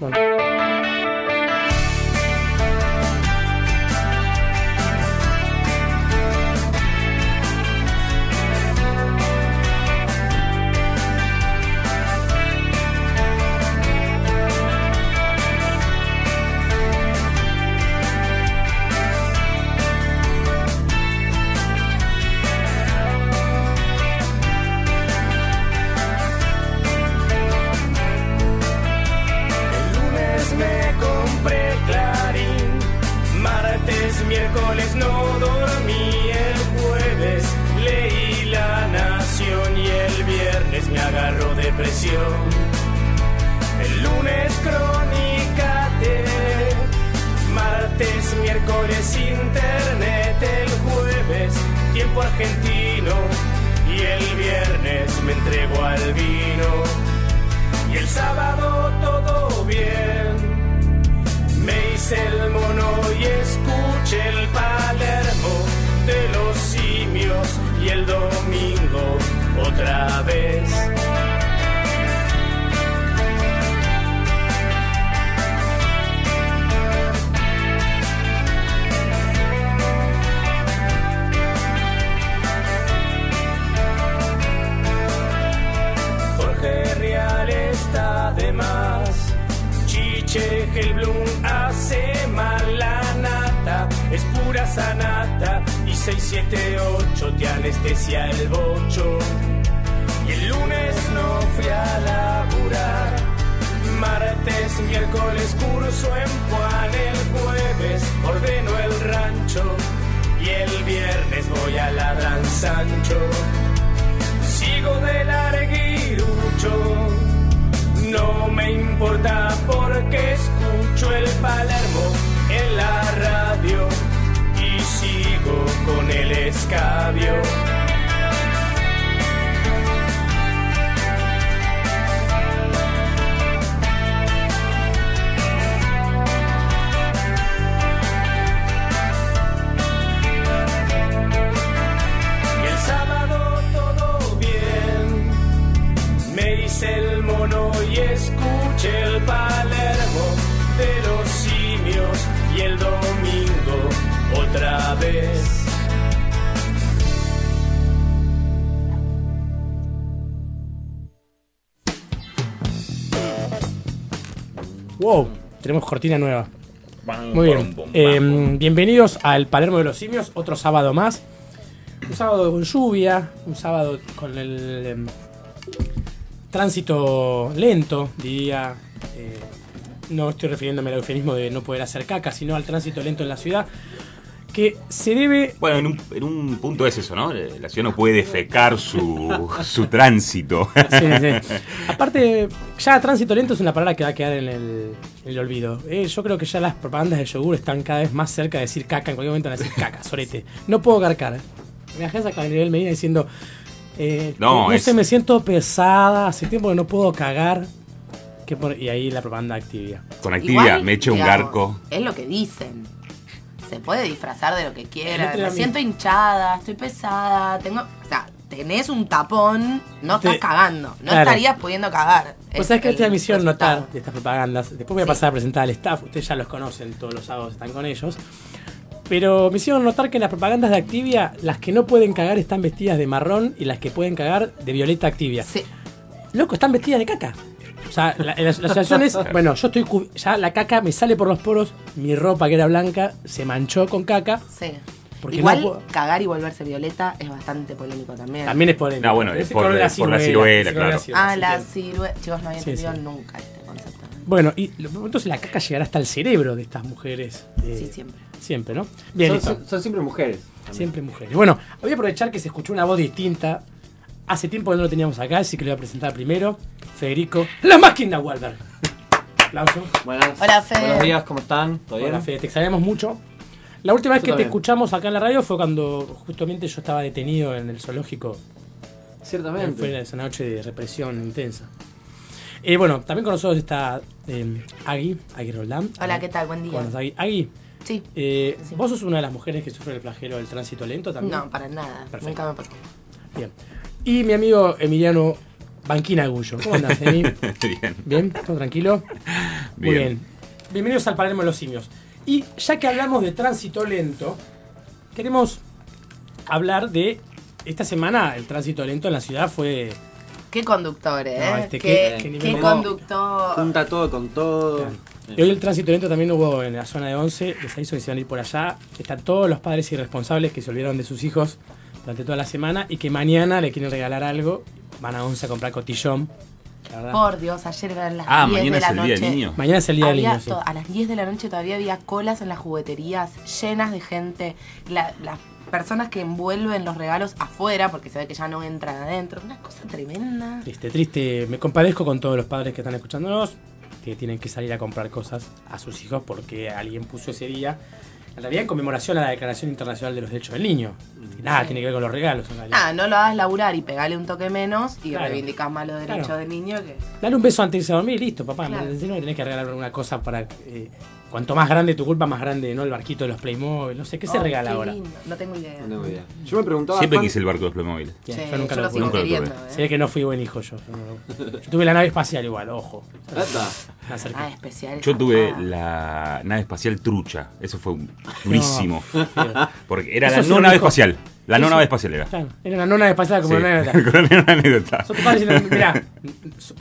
El cortina nueva. Muy bien. Eh, bam. bienvenidos al Palermo de los Simios, otro sábado más. Un sábado con lluvia, un sábado con el em, tránsito lento, diría. eh, no estoy refiriéndome al eufemismo de no poder hacer caca, sino al tránsito lento en la ciudad, que se debe Bueno, en un, en un punto es eso, ¿no? La ciudad no puede defecar su, su tránsito. Sí, sí. Aparte, ya tránsito lento es una palabra que va a quedar en el, en el olvido. Eh, yo creo que ya las propagandas de yogur están cada vez más cerca de decir caca. En cualquier momento van a decir caca, sorete. No puedo garcar. Me imaginas a Gabriel Medina diciendo. eh, No, no es- sé, me siento pesada. Hace tiempo que no puedo cagar. ¿Qué por- y ahí la propaganda activia. Con actividad, Igual, me echo un digamos, garco. Es lo que dicen. Se puede disfrazar de lo que quiera. Me siento hinchada, estoy pesada, tengo. O sea, tenés un tapón, no Te- estás cagando. No Claro. estarías pudiendo cagar. Pues Es sabes que el esta es mi misión resultado. notar de estas propagandas. Después voy a Sí. pasar a presentar al staff. Ustedes ya los conocen, todos los sábados están con ellos. Pero me hicieron notar que en las propagandas de Activia, las que no pueden cagar están vestidas de marrón y las que pueden cagar de violeta Activia. Sí. Loco, están vestidas de caca. O sea, la, la- la asociación es, bueno, yo estoy, cu- ya la caca me sale por los poros, mi ropa que era blanca se manchó con caca. Sí. Porque Igual, no cagar y volverse violeta es bastante polémico también. También es polémico. No, bueno, es por- color es por la claro. Ah, la silueta. Chicos, no había Sí, entendido sí. nunca este concepto. Bueno, y lo- entonces la caca llegará hasta el cerebro de estas mujeres. eh, Sí, siempre. Siempre, ¿no? Bien, son, listo. son- son siempre mujeres. también. Siempre mujeres. Bueno, voy a aprovechar que se escuchó una voz distinta. Hace tiempo que no lo teníamos acá, así que lo voy a presentar primero. Federico, la máquina Walberg. Aplauso. Buenas. Hola, Fede. Buenos días, ¿cómo están? ¿Todo bien? Hola, Fede, te extrañamos mucho. La última vez que te escuchamos acá en la radio fue cuando justamente yo estaba detenido en el zoológico. Ciertamente. Fue esa noche de represión intensa. Eh, bueno, también con nosotros está eh, Agui, Agui Roldán. Hola, ¿qué tal? Buen día. Buenas, Agui. Agui, Sí. eh, Sí. ¿vos sos una de las mujeres que sufre el flagelo del tránsito lento también? No, para nada. Perfecto. Nunca me pasó. Bien. Y mi amigo Emiliano Banquina Agullo. ¿Cómo andás, Emi? Bien. ¿Bien? ¿Todo tranquilo? Muy Bien. bien. Bienvenidos al Palermo de los Simios. Y ya que hablamos de tránsito lento, queremos hablar de. Esta semana el tránsito lento en la ciudad fue. Qué conductor, ¿eh? No, este, qué, qué- qué qué nivel- conductor. Junta todo con todo. Y hoy el tránsito lento también hubo en la zona de 11, les aviso que se van a ir por allá. Están todos los padres irresponsables que se olvidaron de sus hijos durante toda la semana y que mañana le quieren regalar algo. Van a 11 a comprar cotillón. Por Dios, ayer eran las Ah, 10 mañana de es la el noche. Día del Niño. Mañana es el día del niño, sí. A las 10 de la noche todavía había colas en las jugueterías llenas de gente. La- las personas que envuelven los regalos afuera, porque se ve que ya no entran adentro. Una cosa tremenda. Triste, triste. Me compadezco con todos los padres que están escuchándonos, que tienen que salir a comprar cosas a sus hijos porque alguien puso ese día, en realidad en conmemoración a la Declaración Internacional de los Derechos del Niño. Y nada, tiene que ver con los regalos en realidad. Ah, no lo hagas laburar y pegale un toque menos y Claro. reivindicás más los derechos Claro. del niño que. Dale un beso antes de irse a dormir y listo, papá. Claro. No tenés que regalar una cosa para... eh, cuanto más grande tu culpa, más grande, ¿no? El barquito de los Playmobil, no sé, ¿qué se regala qué ahora? lindo. No tengo idea. No tengo idea. Yo me preguntaba. Siempre ¿cuán- quise el barco de los Playmobil. Sí, yo nunca yo lo lo sigo. Nunca lo queriendo. tuve. ¿eh? Ve que no fui buen hijo yo. Yo, no lo- yo tuve la nave espacial igual, ojo. Acerqué. Ah, especial. Yo tuve Ah. la nave espacial trucha. Eso fue durísimo. No. Porque era Eso la no nave espacial. La no nave espacial era. Claro, era una nona espacial como Sí, una anécdota. con una anécdota. Son diciendo, mirá,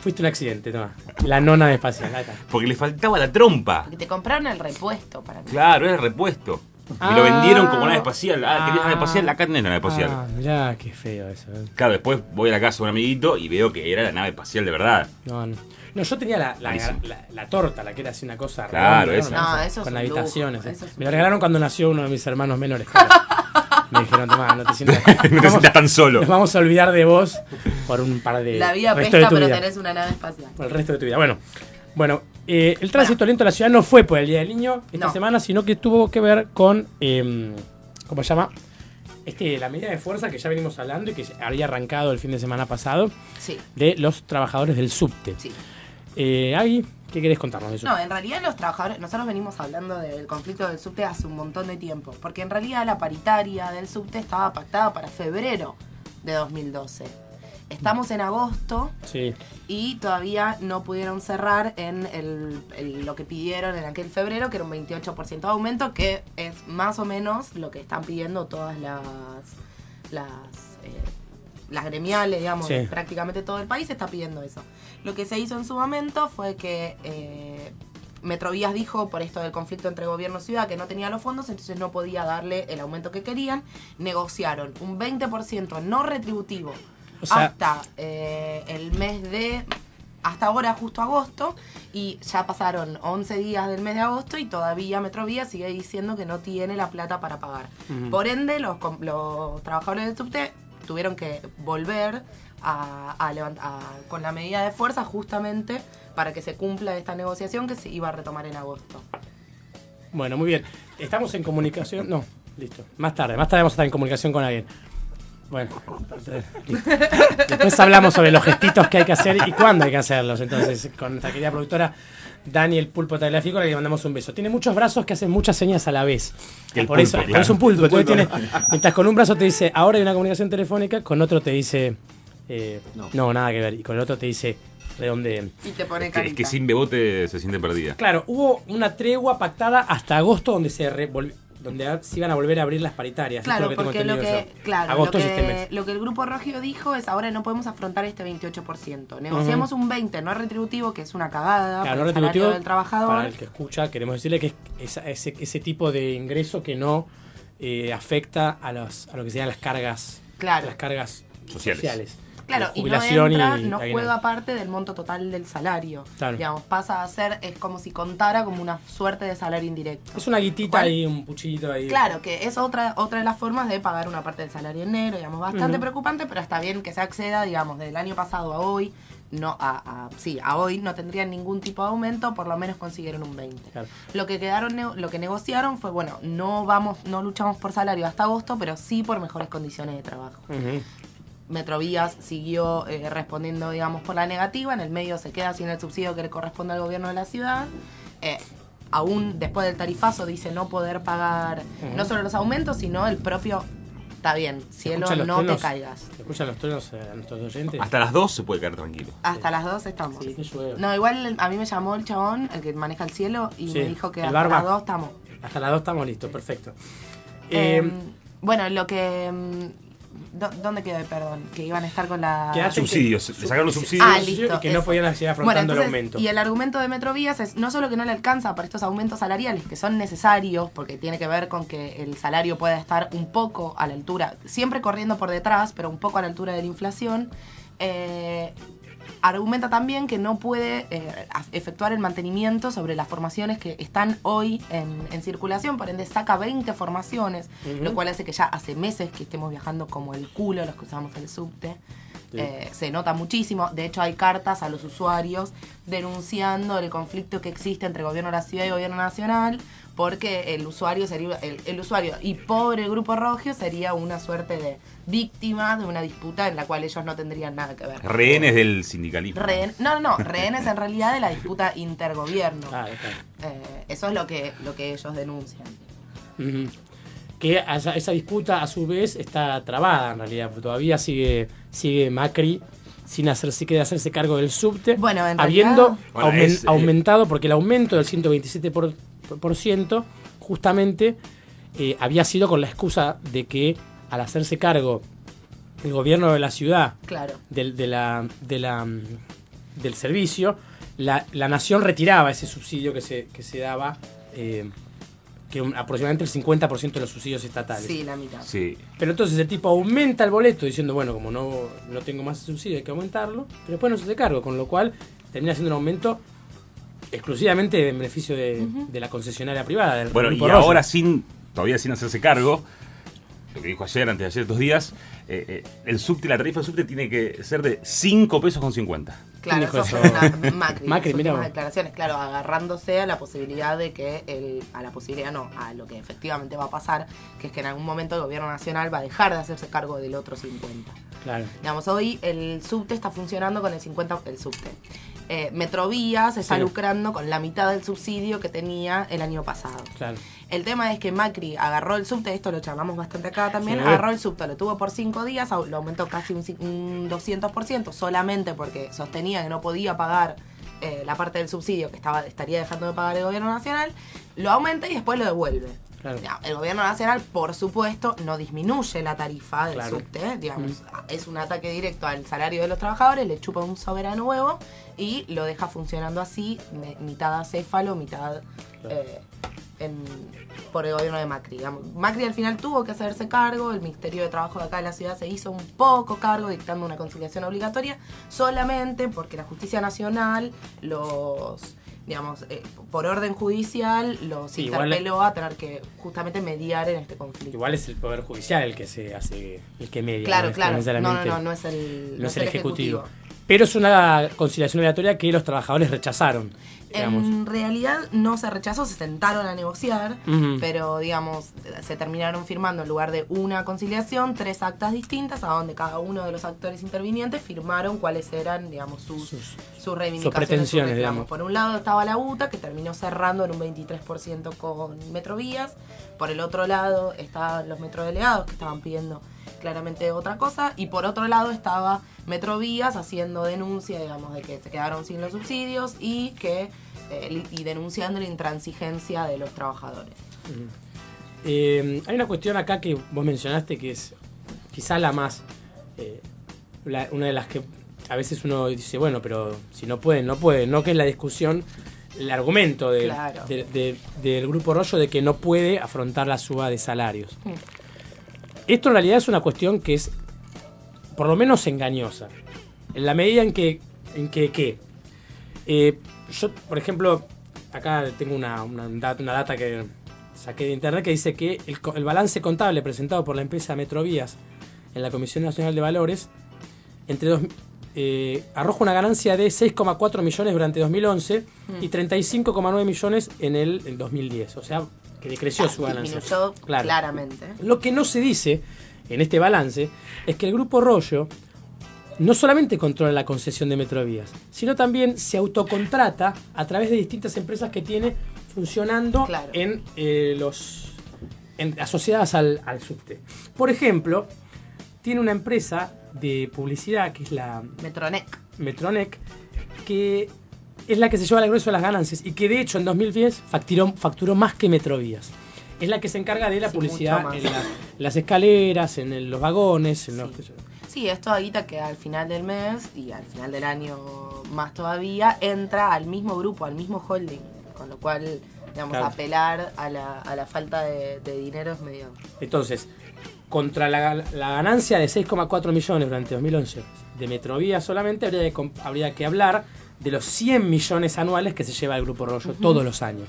fuiste un accidente, toma. La nona de espacial, está. Porque le faltaba la trompa. Porque te compraron el repuesto para mí. Claro, era el repuesto. Y Ah. lo vendieron como nave espacial. Ah, querías nave Ah. espacial, acá tenés la nave espacial. Ah, mirá, qué feo eso. eh. Claro, después voy a la casa de un amiguito y veo que era la nave espacial de verdad. No, no. No, yo tenía la, la, la- la torta, la que era así una cosa Claro, redonda, esa. Una No, cosa eso es Con habitaciones. lujo, eh. eso es un Me lo regalaron cuando nació uno de mis hermanos menores. claro. Me dijeron, tomá, no te sientas, No te sientas tan solo. Nos vamos a olvidar de vos por un par de. La vida resto pesta, de tu pero vida. tenés una nave espacial. por el resto de tu vida. Bueno, bueno eh, el tránsito lento de la ciudad no fue por el Día del Niño esta No. semana, sino que tuvo que ver con, eh, ¿cómo se llama? Este, la medida de fuerza que ya venimos hablando y que había arrancado el fin de semana pasado Sí, de los trabajadores del subte. sí. Eh, Agui, ¿qué querés contarnos de eso? No, en realidad los trabajadores, nosotros venimos hablando del conflicto del subte hace un montón de tiempo, porque en realidad la paritaria del subte estaba pactada para febrero de 2012. Estamos en agosto Sí, y todavía no pudieron cerrar en el, el- lo que pidieron en aquel febrero, que era un 28% de aumento, que es más o menos lo que están pidiendo todas las las, eh, las gremiales, digamos, Sí. prácticamente todo el país está pidiendo eso. Lo que se hizo en su momento fue que eh, Metrovías dijo por esto del conflicto entre gobierno y ciudad que no tenía los fondos, entonces no podía darle el aumento que querían. Negociaron un 20% no retributivo O sea- hasta eh, el mes de hasta ahora, justo agosto, y ya pasaron 11 días del mes de agosto y todavía Metrovía sigue diciendo que no tiene la plata para pagar. Por ende, los, los trabajadores del subte tuvieron que volver a, a levant- a- con la medida de fuerza justamente para que se cumpla esta negociación que se iba a retomar en agosto. bueno, muy bien. Estamos en comunicación. No, listo. Más tarde, más tarde vamos a estar en comunicación con alguien. Bueno, listo. después hablamos sobre los gestitos que hay que hacer y cuándo hay que hacerlos. Entonces, con nuestra querida productora Daniel Pulpo Tagliafico, le mandamos un beso. Tiene muchos brazos que hacen muchas señas a la vez. El por pulpo, eso, por eso un pulpo. Pulpo. tiene, mientras con un brazo te dice, ahora hay una comunicación telefónica, con otro te dice, eh, no. No. nada que ver. Y con el otro te dice, redondeen. Y te pone Es que, es carita. que sin bebote se siente perdida. Claro, hubo una tregua pactada hasta agosto donde se revol- donde se iban a volver a abrir las paritarias. Esto es Claro, lo que tengo porque lo que, yo. claro, agosto lo, es este que, mes. lo que el grupo Rogio dijo es ahora no podemos afrontar este 28%. Negociamos un 20 no retributivo, que es una cagada Claro, para no el retributivo, del trabajador. para el que escucha, queremos decirle que es esa- ese, ese tipo de ingreso que no eh, afecta a, los, a lo que serían las cargas, Claro. las cargas Sociales. sociales. Claro, de y no entra, y no juega parte del monto total del salario. Claro. Digamos, pasa a ser, es como si contara como una suerte de salario indirecto. Es una guitita ahí, un puchito ahí. Claro, que es otra, otra de las formas de pagar una parte del salario en negro, digamos, bastante preocupante, pero está bien que se acceda, digamos, del año pasado a hoy, no a, a- sí, a hoy no tendrían ningún tipo de aumento, por lo menos consiguieron un 20. Claro. Lo que quedaron, lo que negociaron fue, bueno, no vamos, no luchamos por salario hasta agosto, pero sí por mejores condiciones de trabajo. Ujú. Metrovías siguió eh, respondiendo, digamos, por la negativa. En el medio se queda sin el subsidio que le corresponde al gobierno de la ciudad. Eh, aún después del tarifazo dice no poder pagar no solo los aumentos, sino el propio Está bien, cielo, ¿Escuchan los no te caigas. ¿Escuchan los truenos eh, a nuestros oyentes? Hasta las 2 se puede caer tranquilo. Hasta las 2 estamos. Sí. No, igual a mí me llamó el chabón, el que maneja el cielo, y Sí, me dijo que el hasta barba. las 2 estamos. Hasta las 2 estamos listos, perfecto. Eh, Eh, bueno, lo que... ¿dó- ¿Dónde quedó? Perdón, que iban a estar con la... Que- Subsidios, le sacaron los subsidios. Ah, y que no podían seguir afrontando el entonces, aumento. Y el argumento de Metrovías es no solo que no le alcanza para estos aumentos salariales, que son necesarios, porque tiene que ver con que el salario pueda estar un poco a la altura, siempre corriendo por detrás, pero un poco a la altura de la inflación. eh, argumenta también que no puede eh, efectuar el mantenimiento sobre las formaciones que están hoy en, en circulación, por ende saca 20 formaciones, lo cual hace que ya hace meses que estemos viajando como el culo los que usamos el subte. Sí. Eh, se nota muchísimo. De hecho, hay cartas a los usuarios denunciando el conflicto que existe entre gobierno de la ciudad y gobierno nacional, porque el usuario sería el, el usuario y pobre grupo rojo sería una suerte de víctima de una disputa en la cual ellos no tendrían nada que ver. Rehenes del sindicalismo. No, no, no, rehenes en realidad de la disputa intergobierno. Ah. Eh, eso es lo que, lo que ellos denuncian. Que esa, esa disputa a su vez está trabada en realidad, porque todavía sigue, sigue Macri sin hacerse, de hacerse cargo del subte, Bueno, en habiendo realidad- Bueno, es, eh, aumentado, porque el aumento del 127% por, por ciento, justamente eh, había sido con la excusa de que al hacerse cargo el gobierno de la ciudad Claro. del, de la, de la, mm, del servicio, la, la nación retiraba ese subsidio que se, que se daba, eh, que un- aproximadamente el 50% de los subsidios estatales. Sí, la mitad. Sí. Pero entonces el tipo aumenta el boleto diciendo, bueno, como no, no tengo más subsidio hay que aumentarlo, pero después no se hace cargo, con lo cual termina siendo un aumento exclusivamente en beneficio de, de la concesionaria privada. Del Bueno, y Roger. ahora sin, todavía sin hacerse cargo, lo que dijo ayer, antes de ayer, dos días, eh, eh, el subte, la tarifa del subte tiene que ser de 5 pesos con 50. Claro, ¿Quién eso fue eso? una Macri, Macri, vos. declaraciones, claro, agarrándose a la posibilidad de que el, a la posibilidad no, a lo que efectivamente va a pasar, que es que en algún momento el gobierno nacional va a dejar de hacerse cargo del otro 50. Claro. Digamos, hoy el subte está funcionando con el 50, el subte. Eh, Metrovías está Sí. lucrando con la mitad del subsidio que tenía el año pasado. Claro. El tema es que Macri agarró el subte, esto lo charlamos bastante acá también, Sí. agarró el subte, lo tuvo por cinco días, lo aumentó casi un, un 200%, solamente porque sostenía que no podía pagar eh, la parte del subsidio que estaba estaría dejando de pagar el gobierno nacional, lo aumenta y después lo devuelve. Claro. El gobierno nacional, por supuesto, no disminuye la tarifa del Claro. subte, digamos, es un ataque directo al salario de los trabajadores, le chupa un soberano huevo y lo deja funcionando así, mitad acéfalo, mitad eh, en- por el gobierno de Macri. digamos. Macri al final tuvo que hacerse cargo, el Ministerio de Trabajo de acá de la ciudad se hizo un poco cargo dictando una conciliación obligatoria, solamente porque la justicia nacional los digamos, eh, por orden judicial los Sí, igual- interpeló a tener que justamente mediar en este conflicto. Igual es el Poder Judicial el que se hace, el que media. Claro, es claro. No, no, no, no es el, no es el ejecutivo. Pero es una conciliación obligatoria que los trabajadores rechazaron. Digamos. En realidad no se rechazó, se sentaron a negociar, pero digamos, se terminaron firmando en lugar de una conciliación, tres actas distintas, a donde cada uno de los actores intervinientes firmaron cuáles eran, digamos, sus, Sus- sus reivindicaciones. pretensiones, sus reclamos. digamos. Por un lado estaba la UTA, que terminó cerrando en un 23% con Metrovías. Por el otro lado estaban los metrodelegados, que estaban pidiendo claramente otra cosa. Y por otro lado estaba Metrovías haciendo denuncia, digamos, de que se quedaron sin los subsidios y que eh, y denunciando la intransigencia de los trabajadores. Eh, hay una cuestión acá que vos mencionaste que es quizá la más. eh, la- una de las que a veces uno dice, bueno, pero si no pueden, no pueden, ¿no? Que es la discusión, el argumento Claro. de- de- del grupo Rollo de que no puede afrontar la suba de salarios. Esto en realidad es una cuestión que es por lo menos engañosa. En la medida en que, en que ¿qué? Eh, yo, por ejemplo, acá tengo una, una una data que saqué de internet que dice que el, balance contable presentado por la empresa Metrovías en la Comisión Nacional de Valores entre dos, eh, arroja una ganancia de 6,4 millones durante 2011 Mm. y 35,9 millones en el, en 2010. O sea, que decreció su ganancia. Disminuyó Claro. claramente. Lo que no se dice en este balance es que el grupo Rollo no solamente controla la concesión de Metrovías, sino también se autocontrata a través de distintas empresas que tiene funcionando Claro. en eh, los en- asociadas al, al subte. Por ejemplo, tiene una empresa de publicidad que es la Metronec. Metronec, que es la que se lleva el grueso de las ganancias y que de hecho en 2010 facturó, facturó más que Metrovías. Es la que se encarga de la Sí, publicidad en la- las escaleras, en el- los vagones, en los... Sí. Sí, es toda guita que al final del mes y al final del año más todavía entra al mismo grupo, al mismo holding. Con lo cual, digamos, Claro. apelar a la, a la falta de, de dinero es medio. Entonces, contra la, la ganancia de 6,4 millones durante 2011 de Metrovía solamente habría habría que hablar de los 100 millones anuales que se lleva el Grupo Rollo todos los años.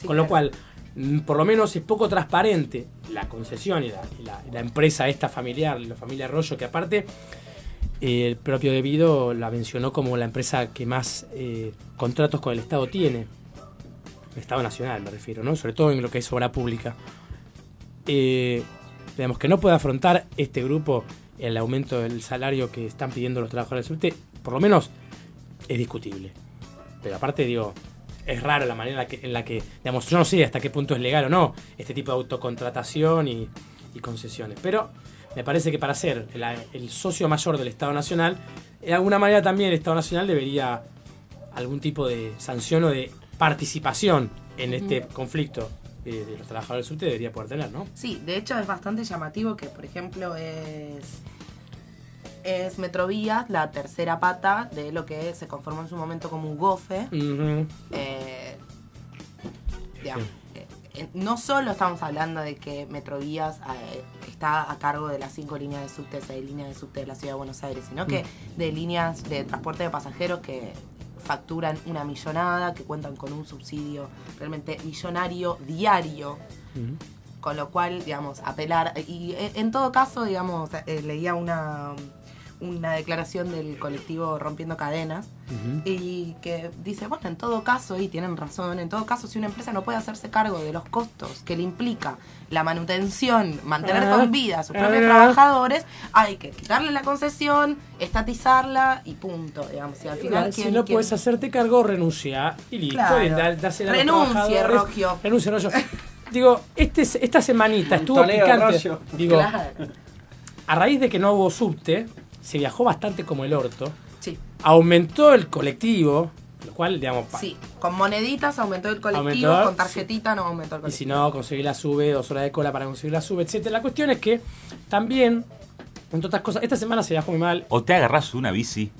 Sí, Con lo claro. cual, mm, por lo menos es poco transparente la concesión y la, y la- y la empresa esta familiar, la familia Rollo, que aparte eh, el propio Debido la mencionó como la empresa que más eh, contratos con el Estado tiene. El Estado Nacional me refiero, ¿no? Sobre todo en lo que es obra pública. Eh, digamos que no puede afrontar este grupo el aumento del salario que están pidiendo los trabajadores del subte, por lo menos es discutible. Pero aparte, digo, es raro la manera en la que, en la que, digamos, yo no sé hasta qué punto es legal o no este tipo de autocontratación y, y concesiones. Pero me parece que para ser el, el socio mayor del Estado Nacional, de alguna manera también el Estado Nacional debería algún tipo de sanción o de participación en este conflicto de los trabajadores del subte debería poder tener, ¿no? Sí, de hecho es bastante llamativo que, por ejemplo, es, es Metrovías la tercera pata de lo que se conformó en su momento como un GOFE. Ujú. Eh, digamos, eh, eh, no solo estamos hablando de que Metrovías eh, está a cargo de las cinco líneas de subte, seis líneas de subte de la ciudad de Buenos Aires, sino que de líneas de transporte de pasajeros que facturan una millonada, que cuentan con un subsidio realmente millonario diario. Ujú. Con lo cual, digamos, apelar. Y en todo caso, digamos, eh, leía una, una declaración del colectivo Rompiendo Cadenas y que dice, bueno, en todo caso, y tienen razón, en todo caso, si una empresa no puede hacerse cargo de los costos que le implica la manutención, mantener Ah, con vida a sus propios ah. trabajadores, hay que quitarle la concesión, estatizarla y punto, digamos. Y al final, si ¿quién- no quién- puedes hacerte cargo, renuncia. Y listo. Claro. y da- Renuncie. Rogio. Renuncie, Rogio. Digo, este, esta semanita estuvo Montoneo, picante. Rogio. Digo, Claro. a raíz de que no hubo subte, se viajó bastante como el orto. Sí, Aumentó el colectivo, lo cual, digamos, sí. Con moneditas aumentó el colectivo, Aumentó, con tarjetita no aumentó el y colectivo. si no, conseguir la sube, dos horas de cola para conseguir la sube, etcétera. La cuestión es que también, entre otras cosas, esta semana se viajó muy mal. O te agarras una bici.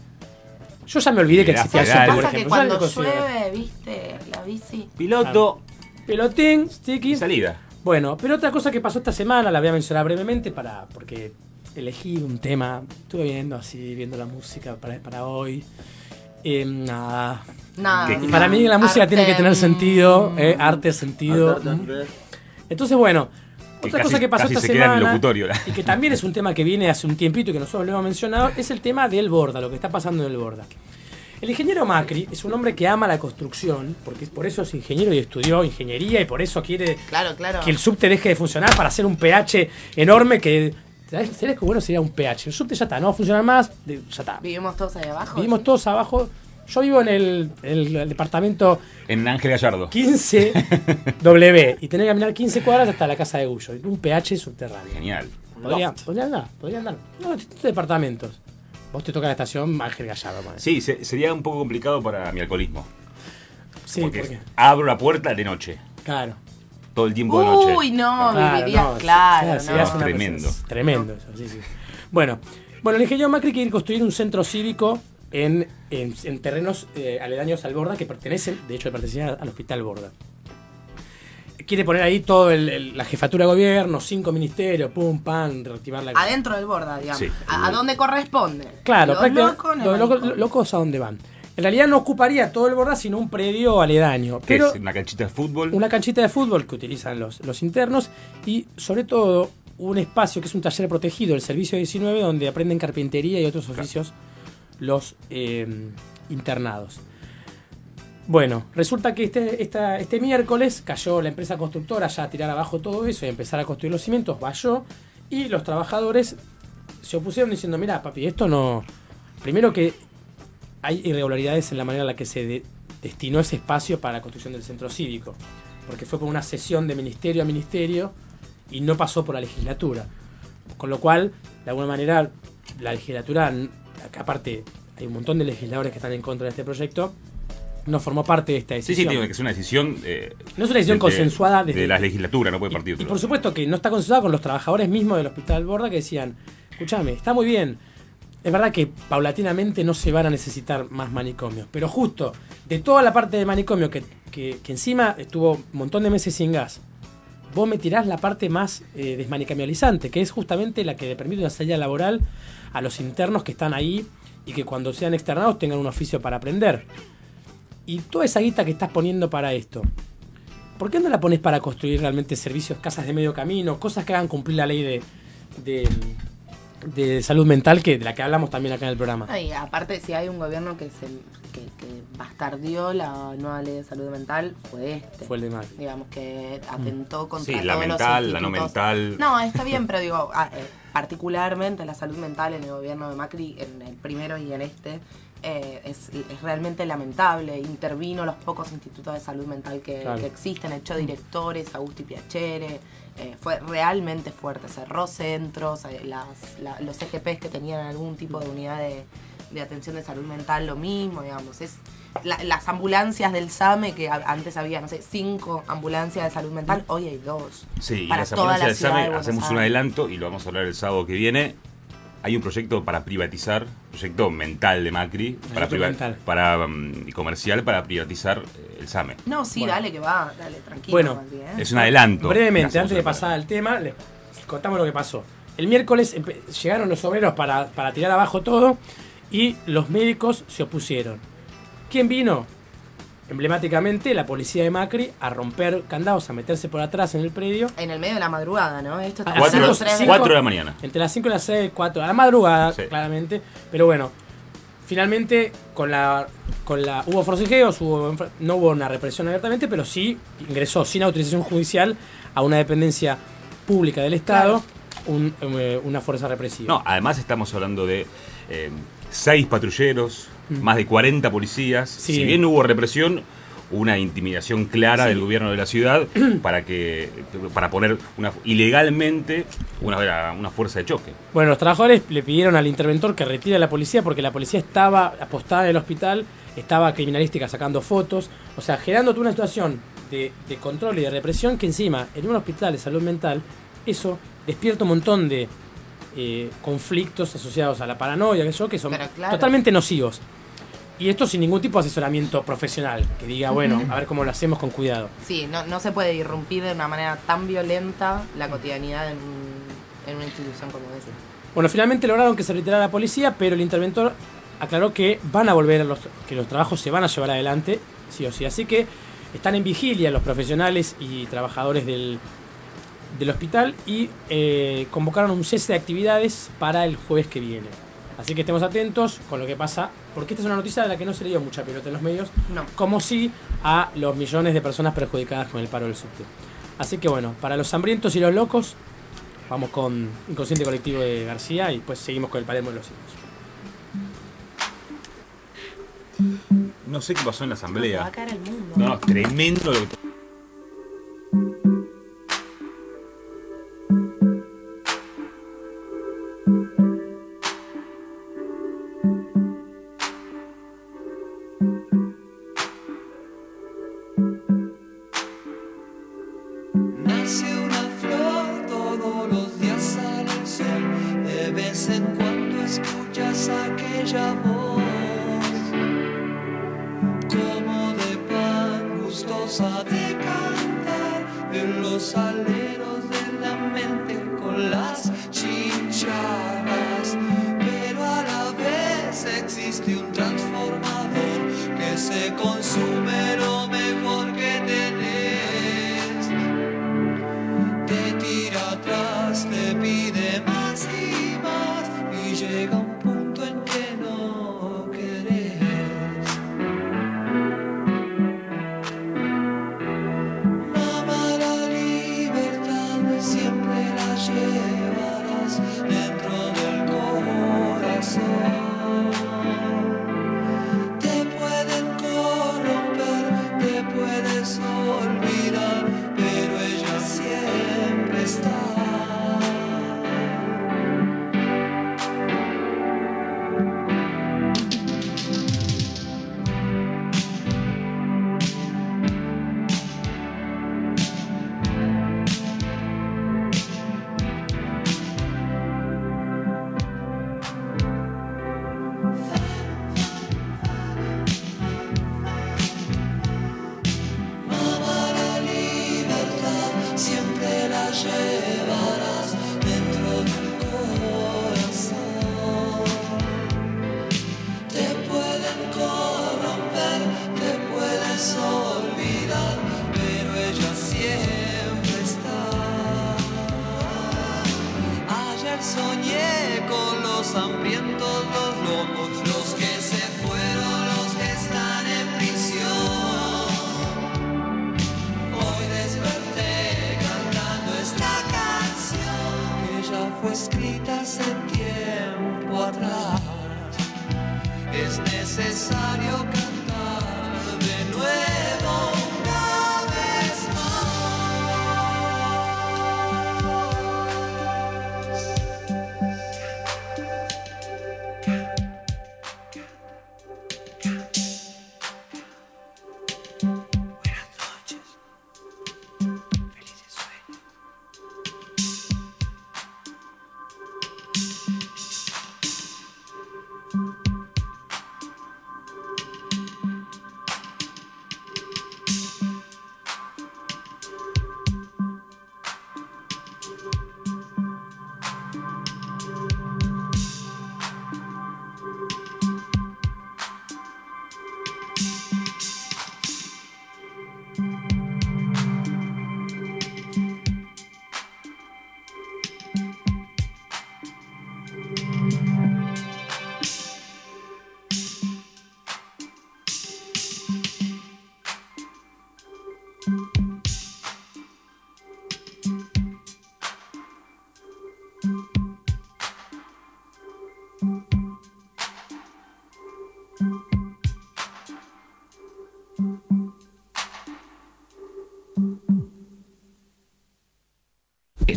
Yo ya me olvidé que existía por Pasa que ejemplo. Ya cuando llueve, viste, la bici. Piloto Pelotín, sticky. y salida. Bueno, pero otra cosa que pasó esta semana, la voy a mencionar brevemente para porque elegí un tema, estuve viendo así, viendo la música para, para hoy. Eh, nada. Nada. Para mí la música Arte, tiene que tener sentido, eh, arte, sentido. Arte, arte, mm. Entonces, bueno, Que otra casi- cosa que pasó esta se semana y que también es un tema que viene hace un tiempito y que nosotros lo hemos mencionado, es el tema del Borda, lo que está pasando en el Borda. El ingeniero Macri es un hombre que ama la construcción, porque por eso es ingeniero y estudió ingeniería y por eso quiere Claro, claro. que el subte deje de funcionar para hacer un pH enorme que... ¿Sabes ¿Sabés qué bueno sería un pH? El subte ya está, no va a funcionar más, ya está. Vivimos todos ahí abajo. Vivimos ¿sí? todos abajo. Yo vivo en el, el- el departamento En Ángel Gallardo. 15W y tener que caminar 15 cuadras hasta la casa de Gullo. Un pH subterráneo. Genial. Podría, podría andar, podría andar. No, distintos departamentos. Vos te toca la estación Ángel Gallardo. Sí, se- sería un poco complicado para mi alcoholismo. sí porque porque. abro la puerta de noche. Claro. Todo el tiempo de noche. Uy, no, Claro, no, claro, no. Tremendo. tremendo eso, sí, sí. Bueno, bueno, el ingeniero Macri quiere construir un centro cívico en, en- en terrenos eh, aledaños al Borda que pertenecen, de hecho, pertenecen al Hospital Borda. Quiere poner ahí el- la jefatura de gobierno, cinco ministerios, pum, pam, reactivar la... Adentro del borda, digamos. Sí. A, a dónde corresponde. Claro, los locos a dónde van. En realidad no ocuparía todo el Borda, sino un predio aledaño. Que Pero es una canchita de fútbol. una canchita de fútbol que utilizan los, los internos y sobre todo un espacio que es un taller protegido, el Servicio 19, donde aprenden carpintería y otros oficios los eh, internados. Bueno, resulta que este, esta- este miércoles cayó la empresa constructora ya a tirar abajo todo eso y a empezar a construir los cimientos, vayó y los trabajadores se opusieron diciendo, mira papi, esto no... Primero que hay irregularidades en la manera en la que se de- destinó ese espacio para la construcción del centro cívico, porque fue por una sesión de ministerio a ministerio y no pasó por la legislatura. Con lo cual, de alguna manera, la legislatura, acá aparte hay un montón de legisladores que están en contra de este proyecto, no formó parte de esta Sí, sí, decisión. tiene que ser una decisión. eh, No es una decisión de- consensuada de, la legislatura, no puede partir Y otro por supuesto que no está consensuada con los trabajadores mismos del Hospital Borda que decían, escúchame, está muy bien. Es verdad que paulatinamente no se van a necesitar más manicomios, pero justo de toda la parte de manicomio que, que- encima estuvo un montón de meses sin gas, vos me tirás la parte más eh, que es justamente la que le permite una salida laboral a los internos que están ahí y que cuando sean externados tengan un oficio para aprender. Y toda esa guita que estás poniendo para esto, ¿por qué no la pones para construir realmente servicios, casas de medio camino, cosas que hagan cumplir la ley de, de, de salud mental que de la que hablamos también acá en el programa? Ay, aparte, si hay un gobierno que se que, que bastardió la nueva ley de salud mental, fue este. Fue el de Macri. Digamos que atentó contra Sí, la todos los mental, la no mental. No, está bien, pero digo, ah, eh, particularmente la salud mental en el gobierno de Macri, en el primero y en este, eh, es, es realmente lamentable. Intervino los pocos institutos de salud mental que, Claro. que existen, echó directores, Agustín Piacere. Eh, fue realmente fuerte, cerró centros, eh, las, la- los EGPs que tenían algún tipo de unidad de, de atención de salud mental, lo mismo, digamos. Es la- las ambulancias del SAME, que antes había, no sé, cinco ambulancias de salud mental, hoy hay dos. Sí, y para las toda la ambulancias del SAME de hacemos un adelanto y lo vamos a hablar el sábado que viene. Hay un proyecto para privatizar, proyecto mental de Macri, para, Proyecto priva- mental. para mm, y comercial para privatizar eh, el SAME. No, sí, Bueno. dale que va, dale, tranquilo. Bueno, ¿eh? Es un adelanto. Brevemente, antes de pasar al tema, les contamos lo que pasó. El miércoles llegaron los obreros para, para tirar abajo todo y los médicos se opusieron. ¿Quién vino? Emblemáticamente la policía de Macri a romper candados, a meterse por atrás en el predio. En el medio de la madrugada, ¿no? Esto está A las Cuatro, cinco- pasando tres- cinco- cuatro de la mañana. Entre las 5 y las 6, 4, a la madrugada, Sí. claramente. Pero bueno, finalmente con la, con la hubo forcejeos, hubo, no hubo una represión abiertamente, pero sí ingresó sin autorización judicial a una dependencia pública del Estado un, eh, una fuerza represiva. No, además estamos hablando de eh, seis patrulleros, más de 40 policías. Mm. Sí. Si bien no hubo represión, una intimidación clara Sí. del gobierno de la ciudad para que para poner una, ilegalmente una, una fuerza de choque. Bueno, los trabajadores le pidieron al interventor que retire a la policía porque la policía estaba apostada en el hospital, estaba criminalística sacando fotos, o sea, generando toda una situación de, de control y de represión que encima en un hospital de salud mental, eso despierta un montón de eh, conflictos asociados a la paranoia, que, yo, que son claro. totalmente nocivos. Y esto sin ningún tipo de asesoramiento profesional, que diga, bueno, a ver cómo lo hacemos con cuidado. Sí, no, no se puede irrumpir de una manera tan violenta la cotidianidad en, en una institución como esa. Bueno, finalmente lograron que se retirara la policía, pero el interventor aclaró que van a volver a los, que los trabajos se van a llevar adelante, sí o sí. Así que están en vigilia los profesionales y trabajadores del, del hospital y eh, convocaron un cese de actividades para el jueves que viene. Así que estemos atentos con lo que pasa, porque esta es una noticia de la que no se le dio mucha pelota en los medios, No. como sí a los millones de personas perjudicadas con el paro del subte. Así que bueno, para los hambrientos y los locos, vamos con Inconsciente Colectivo de García y pues seguimos con el Palermo de los hijos. No sé qué pasó en la Se va a asamblea. caer el mundo. No, tremendo lo que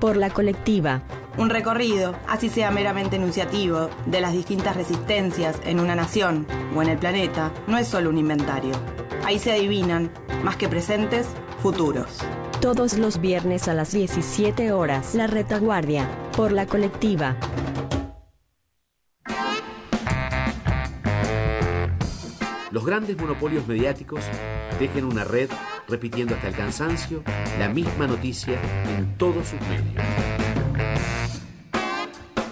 Por la colectiva. Un recorrido, así sea meramente enunciativo, de las distintas resistencias en una nación o en el planeta, no es solo un inventario. Ahí se adivinan, más que presentes, futuros. Todos los viernes a las 17 horas. La retaguardia. Por la colectiva. Los grandes monopolios mediáticos dejen una red repitiendo hasta el cansancio la misma noticia en todos sus medios.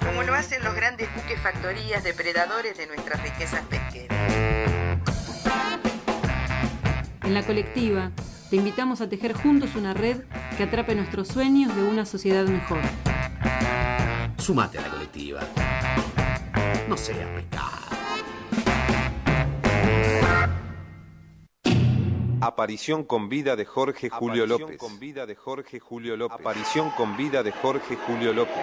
Como lo hacen los grandes buques factorías depredadores de nuestras riquezas pesqueras. En la colectiva, te invitamos a tejer juntos una red que atrape nuestros sueños de una sociedad mejor. Sumate a la colectiva. No sea pecado. Aparición con vida de Jorge Julio López. con vida de Jorge Julio López. Aparición con vida de Jorge Julio López.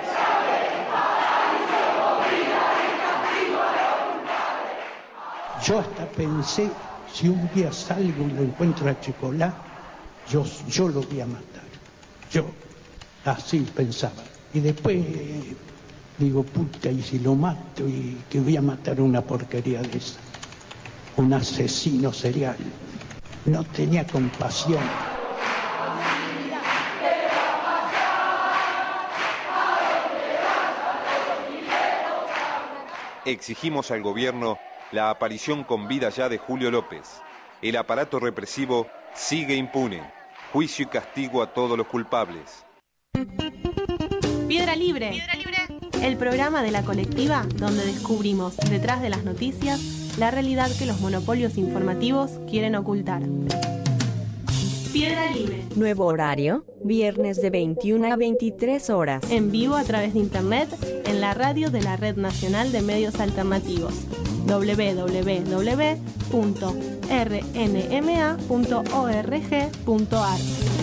Yo hasta pensé, si un día salgo y lo encuentro a Chicolá, yo, yo lo voy a matar. Yo, así pensaba. Y después eh, digo, puta, y si lo mato, y que voy a matar una porquería de esa. Un asesino serial. No tenía compasión. Exigimos al gobierno la aparición con vida ya de Julio López. El aparato represivo sigue impune. Juicio y castigo a todos los culpables. Piedra Libre. El programa de la colectiva donde descubrimos detrás de las noticias la realidad que los monopolios informativos quieren ocultar. Piedra Libre. Nuevo horario, viernes de 21 a 23 horas. En vivo a través de internet en la radio de la Red Nacional de Medios Alternativos www.rnma.org.ar.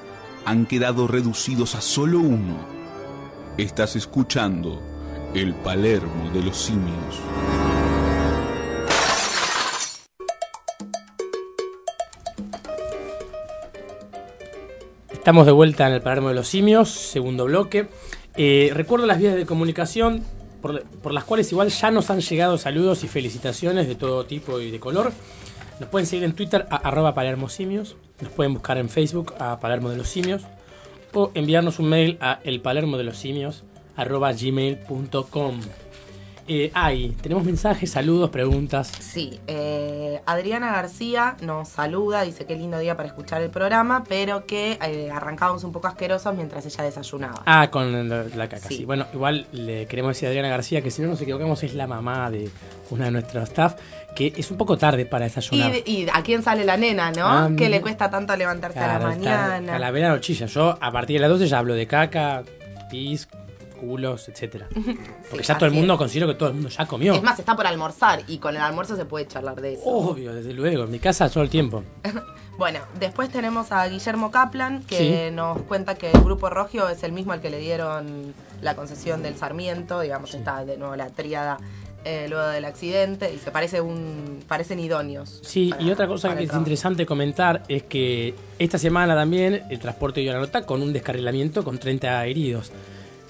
han quedado reducidos a solo uno. Estás escuchando el Palermo de los simios. Estamos de vuelta en el Palermo de los Simios, segundo bloque. Eh, recuerdo las vías de comunicación por, por las cuales igual ya nos han llegado saludos y felicitaciones de todo tipo y de color. Nos pueden seguir en Twitter a arroba Palermo Simios, nos pueden buscar en Facebook a Palermo de los Simios o enviarnos un mail a elpalermodelosimios arroba gmail.com. Eh, ay, tenemos mensajes, saludos, preguntas. Sí, eh, Adriana García nos saluda, dice qué lindo día para escuchar el programa, pero que eh, arrancábamos un poco asquerosos mientras ella desayunaba. Ah, con la, la caca, Sí. sí. Bueno, igual le queremos decir a Adriana García que si no nos equivocamos es la mamá de una de nuestros staff, que es un poco tarde para Y, desayunar. de- y a quién sale la nena, ¿no? Ah, que le mira. cuesta tanto levantarse a Claro, la está- mañana. Calavera no chilla. Yo a partir de las 12 ya hablo de caca, pis, culos, etcétera. Porque ya todo el mundo, es. considero que todo el mundo ya comió. Es más, está por almorzar y con el almuerzo se puede charlar de eso. Obvio, desde luego. En mi casa todo el tiempo. Bueno, después tenemos a Guillermo Kaplan, que Sí. nos cuenta que el grupo Rogio es el mismo al que le dieron la concesión del Sarmiento, digamos, está de nuevo la tríada eh, luego del accidente, y se parece un, parecen idóneos. Sí, para- y otra cosa que es interesante comentar es que esta semana también el transporte dio la nota con un descarrilamiento con 30 heridos.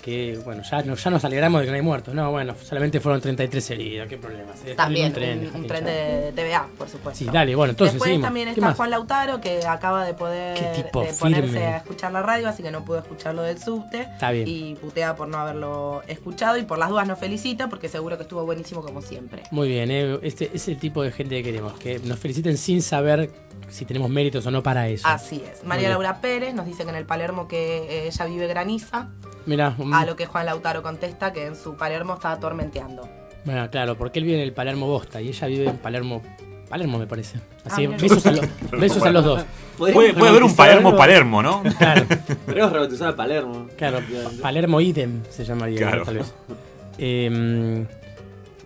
Que bueno, ya, no- ya nos alegramos de que no hay muertos. No, bueno, solamente fueron 33 heridos. ¿Qué problema? Se También un tren, un, déjate un tren hinchar. de TVA, por supuesto. Sí, dale, bueno, entonces Después seguimos. también ¿Qué está? Juan Lautaro, que acaba de poder Qué tipo de ponerse firme. a escuchar la radio, así que no pudo escucharlo del subte. Está bien. Y putea por no haberlo escuchado y por las dudas nos felicita porque seguro que estuvo buenísimo como siempre. Muy bien, eh, este es el tipo de gente que queremos, que nos feliciten sin saber si tenemos méritos o no para eso. Así es. María. Laura Pérez nos dice que en el Palermo que eh, ella vive graniza, Mira, un- a lo que Juan Lautaro contesta que en su Palermo está tormenteando. bueno, claro, porque él vive en el Palermo Bosta y ella vive en Palermo, Palermo me parece. Así, Ah, besos, a, los- besos a los dos. Puede, puede haber un Palermo Palermo, ¿no? Claro, Podríamos rebautizar a Palermo. claro, Palermo idem se llamaría, Claro. tal vez. Em,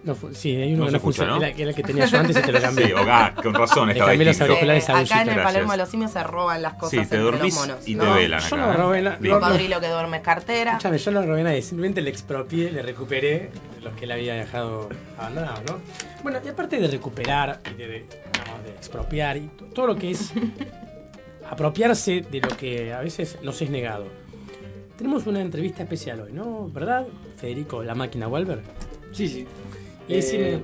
no sí, hay uno No que no escucha, funciona, ¿no? era, era el que tenía yo antes y te lo cambié. Sí, o- ah, con razón, estaba cambié los auriculares Eh, a acá en el. Palermo de los simios se roban las cosas Sí, te entre dormís los monos. y te velan Yo acá. no robé la- Bien. no- Cocodrilo que duerme cartera. Escúchame, yo no robé a nadie, simplemente le expropié, le recuperé los que él había dejado abandonados, ¿no? Bueno, y aparte de recuperar, y de, de, digamos, de expropiar, y todo lo que es apropiarse de lo que a veces nos es negado. Tenemos una entrevista especial hoy, ¿no? ¿Verdad, Federico, la máquina Walber? Sí, sí. Y decime- Eh,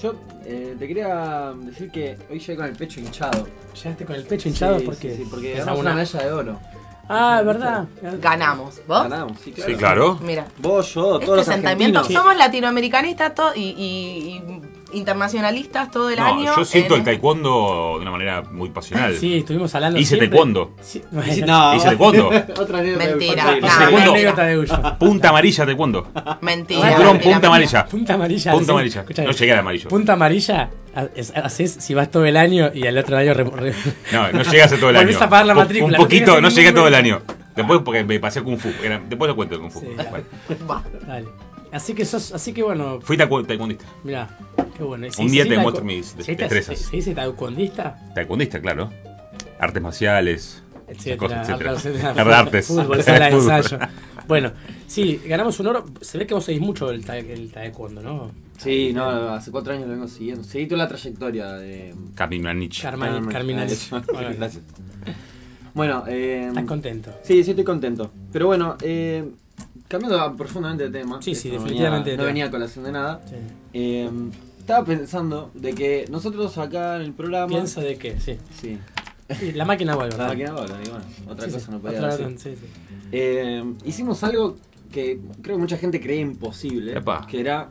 yo eh, te quería decir que hoy llegué con el pecho hinchado. ¿Llegaste con el pecho hinchado? Sí, ¿Por sí, qué? Sí, porque ¿Es ganamos una medalla de oro. Ah, ¿verdad? Ganamos. ¿Vos? Ganamos, sí, claro. Sí, claro. Mira. Vos, yo, todos Este los sentimiento, argentinos. somos latinoamericanistas to- y, y- y internacionalistas todo el No, año. yo siento en- el taekwondo de una manera muy pasional. Sí, estuvimos hablando Hice siempre- taekwondo. Sí, Hice- hice taekwondo. Otra anécdota de Mentira, Jorge. no, taekwondo. de Ullo. Punta amarilla taekwondo. Mentira. Cinturón mentira, punta amarilla. Punta amarilla. Punta amarilla. Escuchame. No llegué al amarillo. Punta amarilla ha- es- haces si vas todo el año y al otro año. re- re- No, no llegué a todo el año. Volvés a pagar la matrícula. Un no poquito, no hacer llegué todo el año. Después porque me pasé Kung Fu. Era- después lo cuento el Kung Fu. Sí. Bueno. Va. Dale. Así que sos, así que bueno, Fui taekwo- taekwondista. mira, qué bueno. ¿Se Un día te muestro mis ¿Se dice- destrezas. ¿Se dice taekwondista? Taekwondista, claro. Artes marciales. Etcétera, cosas, etcétera. artes-. Fútbol, sala de Fútbol. ensayo. Bueno, sí, ganamos un oro. Se ve que vos seguís mucho el, tae- el taekwondo, ¿no? Sí, no, hace cuatro años lo vengo siguiendo. Seguí toda la trayectoria de. Camino a Nietzsche. Carmani- Carmen- Bueno, Gracias. Bueno, eh, ¿Estás contento? Sí, sí, estoy contento. Pero bueno, eh, cambiando profundamente de tema. Sí, sí, definitivamente de venía- No venía a colación de nada. Sí. eh, estaba pensando de que nosotros acá en el programa. Pienso de qué, sí. Sí. La máquina vuelve, La ¿verdad? máquina bola, y bueno, otra Sí, cosa sí, no podía otra- decir. sí, sí. Eh, hicimos algo que creo que mucha gente cree imposible. Epa. Que era.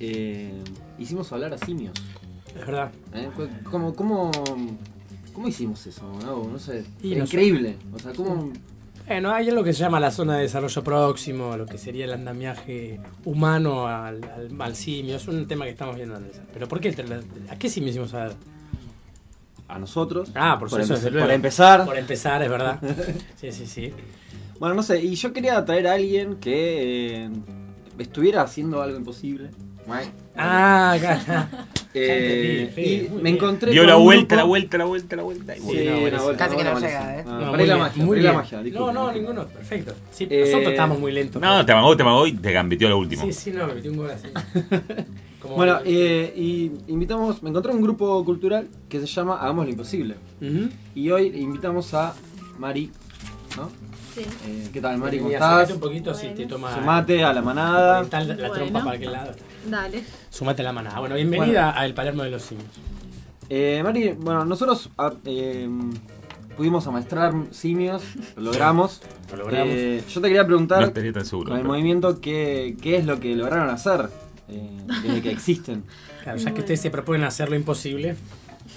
eh, hicimos hablar a simios. Es verdad. ¿eh? ¿Cómo, cómo, cómo hicimos eso? No, no sé. Y Era no sé. increíble. O sea, ¿cómo.? Bueno, hay algo que se llama la zona de desarrollo próximo, lo que sería el andamiaje humano al, al, al simio. Es un tema que estamos viendo analizar. Pero ¿por qué? ¿A qué simio hicimos a a nosotros. Ah, por, eso, empe- desde luego. por empezar. Por empezar, es verdad. Sí, sí, sí. Bueno, no sé, y yo quería traer a alguien que eh, estuviera haciendo algo imposible. Ah, claro. Eh, y me encontré Dio con la vuelta, la vuelta, la vuelta, la vuelta. y Sí, bueno. una buenísimo. vuelta, Casi que no llega. ¿eh? No, perdí muy la bien, magia, muy la magia, No, disculpen. no, ninguno. Perfecto. Sí, Eh, nosotros estábamos muy lentos. No, te amagó, te amagó y te gambeteó lo último. Sí, sí, no, me metí un gol así. Como- Bueno, eh, y invitamos, me encontré un grupo cultural que se llama Hagamos lo Imposible. Ujú. Y hoy invitamos a Mari, ¿no? Sí. Eh, ¿Qué tal, Mari? ¿Cómo estás? sumate un poquito si te toma. Sumate a la manada. oriental la, la Bueno. trompa para aquel lado. Dale. Sumate la manada. Bueno, bienvenida a El Palermo de los Simios. Eh, Mari, bueno, nosotros ah, eh, pudimos amaestrar simios, lo logramos. Lo logramos. Eh, yo te quería preguntar, No estaría tan seguro. con el pero- movimiento, ¿qué, qué es lo que lograron hacer eh, desde que existen? Claro, ya que ustedes se proponen hacer lo imposible.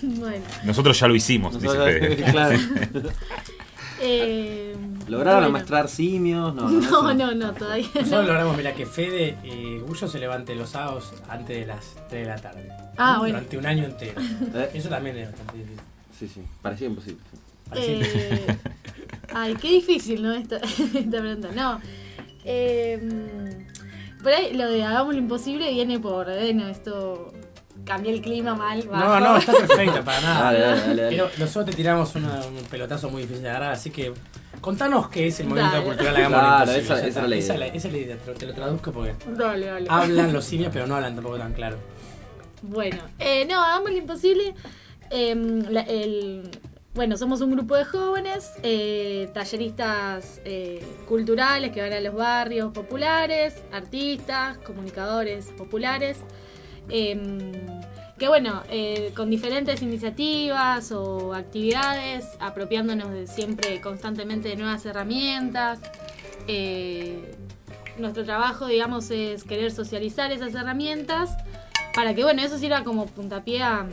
Bueno. Nosotros ya lo hicimos, dice Fede. claro. Eh, ¿Lograron bueno. simios? No, no, No, no, no, todavía Nosotros no. logramos, mira, que Fede eh, Gullo se levante los sábados antes de las 3 de la tarde. Ah, bueno. Durante un año entero. Eh, Eso también es bastante difícil. sí, sí, parecía imposible. Eh, ay, qué difícil, ¿no? Esta, esta pregunta. No. Eh, por ahí lo de hagamos lo imposible viene por, bueno, esto cambié el clima mal. No, bajo. no, está perfecto, para nada. Dale, dale, dale, dale. Pero nosotros te tiramos una- un pelotazo muy difícil de agarrar, así que contanos qué es el movimiento Dale. cultural Hagamos Claro, esa- esa la Esa idea. la- esa es la idea, te lo- traduzco porque Dale, dale. hablan los simios, pero no hablan tampoco tan claro. Bueno, eh, no, hagamos lo imposible. Em, la- el- bueno, somos un grupo de jóvenes, eh, talleristas eh, culturales que van a los barrios populares, artistas, comunicadores populares, que bueno, eh, con diferentes iniciativas o actividades, apropiándonos de siempre constantemente de nuevas herramientas. eh, nuestro trabajo, digamos, es querer socializar esas herramientas para que, bueno, eso sirva como puntapié a,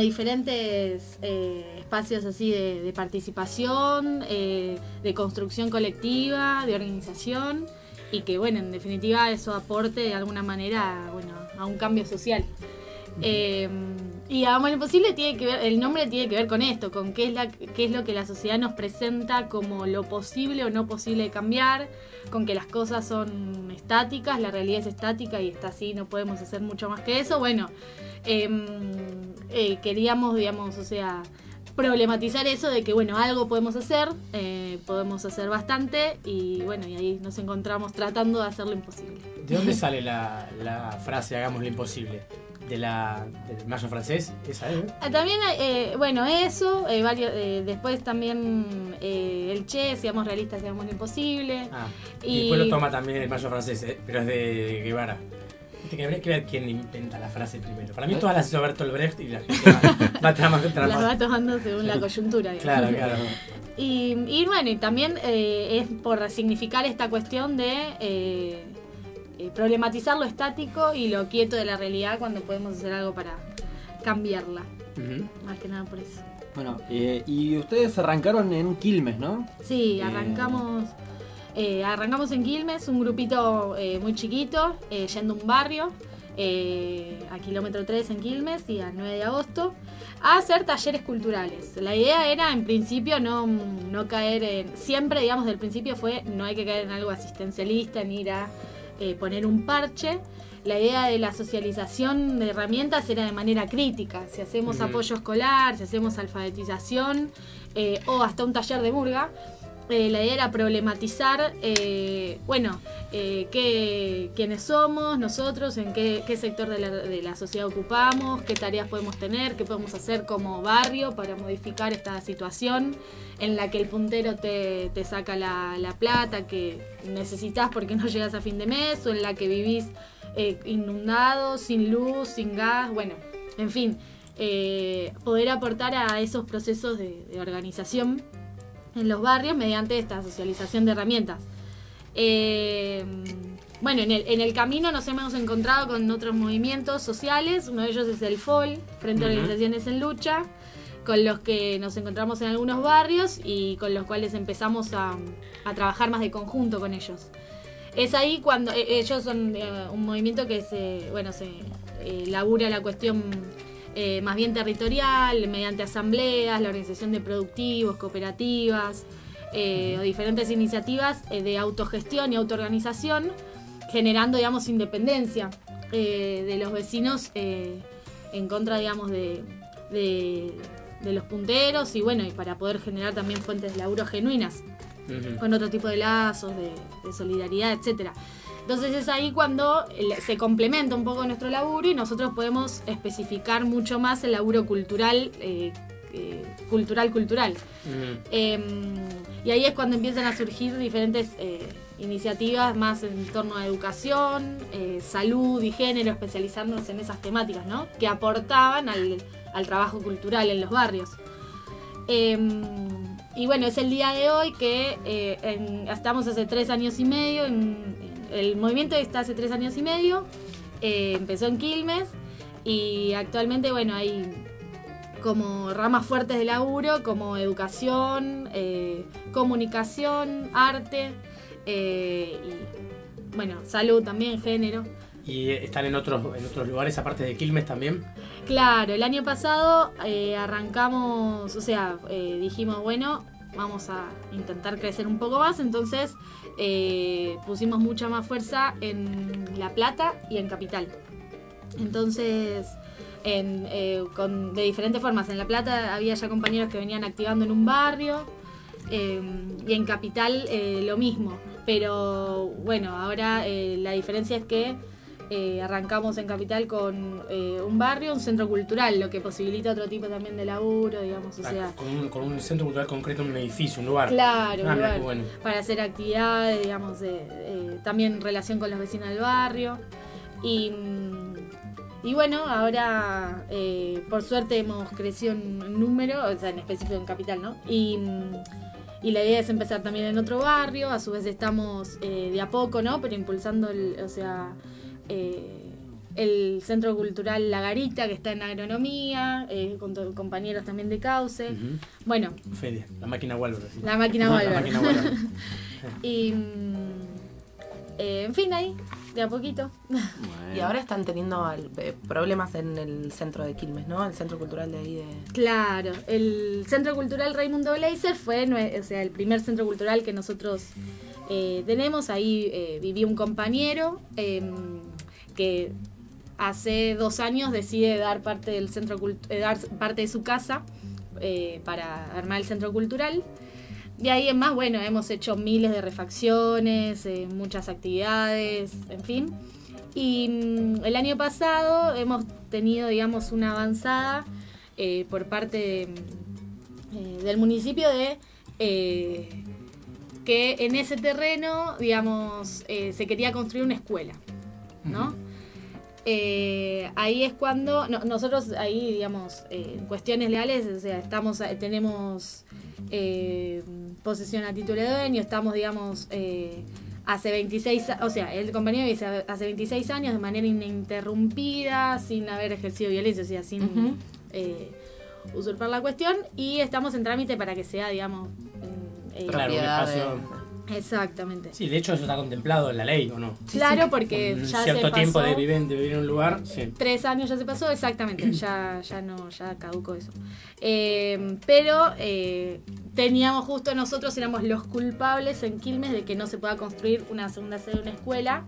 diferentes eh, espacios así de, de participación, de construcción colectiva, de organización y que, bueno, en definitiva eso aporte de alguna manera, bueno, a un cambio social. Eh, y hagamos lo posible tiene que ver, el nombre tiene que ver con esto, con qué es, la, qué es lo que la sociedad nos presenta como lo posible o no posible de cambiar, con que las cosas son estáticas, la realidad es estática y está así, no podemos hacer mucho más que eso. Bueno, em, eh, queríamos, digamos, o sea, problematizar eso de que, bueno, algo podemos hacer, eh, podemos hacer bastante y bueno, y ahí nos encontramos tratando de hacer lo imposible. ¿De dónde sale la, la frase hagamos lo imposible? ¿De la, ¿Del mayo francés? ¿Esa es? eh? Ah, También, eh, bueno, eso, eh, varios, eh, después también eh, el Che, seamos realistas, seamos lo imposible. Ah, Y- y después lo toma también el mayo francés, eh, pero es de Guevara. Que habría que ver quién inventa la frase primero. Para mí todas las hizo Bertolt Brecht y la gente va, va Las va tomando según la coyuntura. digamos. Claro, claro. Y, y bueno, y también eh, es por significar esta cuestión de eh, eh, problematizar lo estático y lo quieto de la realidad cuando podemos hacer algo para cambiarla. Más que nada por eso. Bueno, eh, y ustedes arrancaron en Quilmes, ¿no? Sí, Eh, arrancamos. Eh, arrancamos en Quilmes, un grupito eh, muy chiquito, eh, yendo a un barrio, a kilómetro 3 en Quilmes y al 9 de agosto, a hacer talleres culturales. La idea era, en principio, no, no caer en. Siempre, digamos, del principio fue no hay que caer en algo asistencialista, ni ir a poner un parche. La idea de la socialización de herramientas era de manera crítica. Si hacemos apoyo escolar, si hacemos alfabetización o hasta un taller de murga, eh, la idea era problematizar, eh, bueno, eh, qué, quiénes somos nosotros, en qué, qué sector de la, de la sociedad ocupamos, qué tareas podemos tener, qué podemos hacer como barrio para modificar esta situación en la que el puntero te, te saca la, la plata que necesitas porque no llegas a fin de mes, o en la que vivís eh, inundado, sin luz, sin gas, bueno, en fin, eh, poder aportar a esos procesos de, de organización en los barrios mediante esta socialización de herramientas. Eh, bueno, en el, en el camino nos hemos encontrado con otros movimientos sociales, uno de ellos es el FOL, Frente a. Organizaciones en Lucha, con los que nos encontramos en algunos barrios y con los cuales empezamos a, a trabajar más de conjunto con ellos. Es ahí cuando eh, ellos son eh, un movimiento que se, bueno, se eh, labura la cuestión eh, más bien territorial, mediante asambleas, la organización de productivos, cooperativas eh, o diferentes iniciativas eh, de autogestión y autoorganización, generando, digamos, independencia eh, de los vecinos eh, en contra, digamos, de, de- de los punteros y bueno, y para poder generar también fuentes de laburo genuinas con otro tipo de lazos, de, de solidaridad, etcétera. Entonces es ahí cuando el- se complementa un poco nuestro laburo y nosotros podemos especificar mucho más el laburo cultural, eh, eh, cultural, cultural. Eh, y ahí es cuando empiezan a surgir diferentes eh, iniciativas más en torno a educación, eh, salud y género, especializándonos en esas temáticas, ¿no? Que aportaban al, al trabajo cultural en los barrios. Eh, y bueno, es el día de hoy que eh, en- estamos hace tres años y medio, en- el movimiento está hace tres años y medio, eh, empezó en Quilmes y actualmente, bueno, hay como ramas fuertes de laburo, como educación, eh, comunicación, arte eh, y, bueno, salud también, género. ¿Y están en otros, en otros lugares aparte de Quilmes también? Claro, el año pasado eh, arrancamos, o sea, dijimos, bueno, vamos a intentar crecer un poco más, entonces eh, pusimos mucha más fuerza en La Plata y en Capital. Entonces, en, eh, con- de diferentes formas, en La Plata había ya compañeros que venían activando en un barrio eh, y en Capital eh, lo mismo, pero bueno, ahora eh, la diferencia es que eh, arrancamos en Capital con eh, un barrio, un centro cultural, lo que posibilita otro tipo también de laburo, digamos, o sea, con, un, con un centro cultural concreto, un edificio, un lugar. Claro, Ah, un lugar bueno. para hacer actividades, digamos, de, eh, también en relación con los vecinos del barrio. Y, y bueno, ahora eh, por suerte hemos crecido en número, o sea, en específico en Capital, ¿no? Y, y la idea es empezar también en otro barrio, a su vez estamos eh, de a poco, ¿no? Pero impulsando, el, o sea, eh, el Centro Cultural La Garita, que está en agronomía, eh, con compañeros también de Cauce. Bueno, Fede, la máquina Walber. la máquina Walber. La máquina Walber. y mm, eh, en fin, ahí, de a poquito. Y ahora están teniendo al- eh, problemas en el centro de Quilmes, ¿no? El centro cultural de ahí de... Claro, el Centro Cultural Raimundo Blazer fue o sea, el primer centro cultural que nosotros eh, tenemos. Ahí eh, vivía un compañero eh, que hace dos años decide dar parte del centro eh, dar parte de su casa eh, para armar el centro cultural. De ahí en más, bueno, hemos hecho miles de refacciones, eh, muchas actividades, en fin. Y mm, el año pasado hemos tenido, digamos, una avanzada por parte mm, del municipio de que en ese terreno, digamos, se quería construir una escuela, ¿no? Eh, ahí es cuando no- nosotros ahí digamos eh, en cuestiones legales o sea estamos eh, tenemos eh, posesión a título de dueño estamos digamos eh, hace 26 a- o sea el compañero dice hace 26 años de manera ininterrumpida sin haber ejercido violencia o sea sin eh, usurpar la cuestión y estamos en trámite para que sea digamos eh, Claro, un espacio. Exactamente Sí, de hecho eso está contemplado en la ley, ¿o no? claro porque Un ya cierto se tiempo pasó- de vivir, de vivir en un lugar, sí. Tres años ya se pasó, exactamente, ya, ya no, ya caducó eso. Eh, pero eh, teníamos justo nosotros, éramos los culpables en Quilmes de que no se pueda construir una segunda sede de una escuela,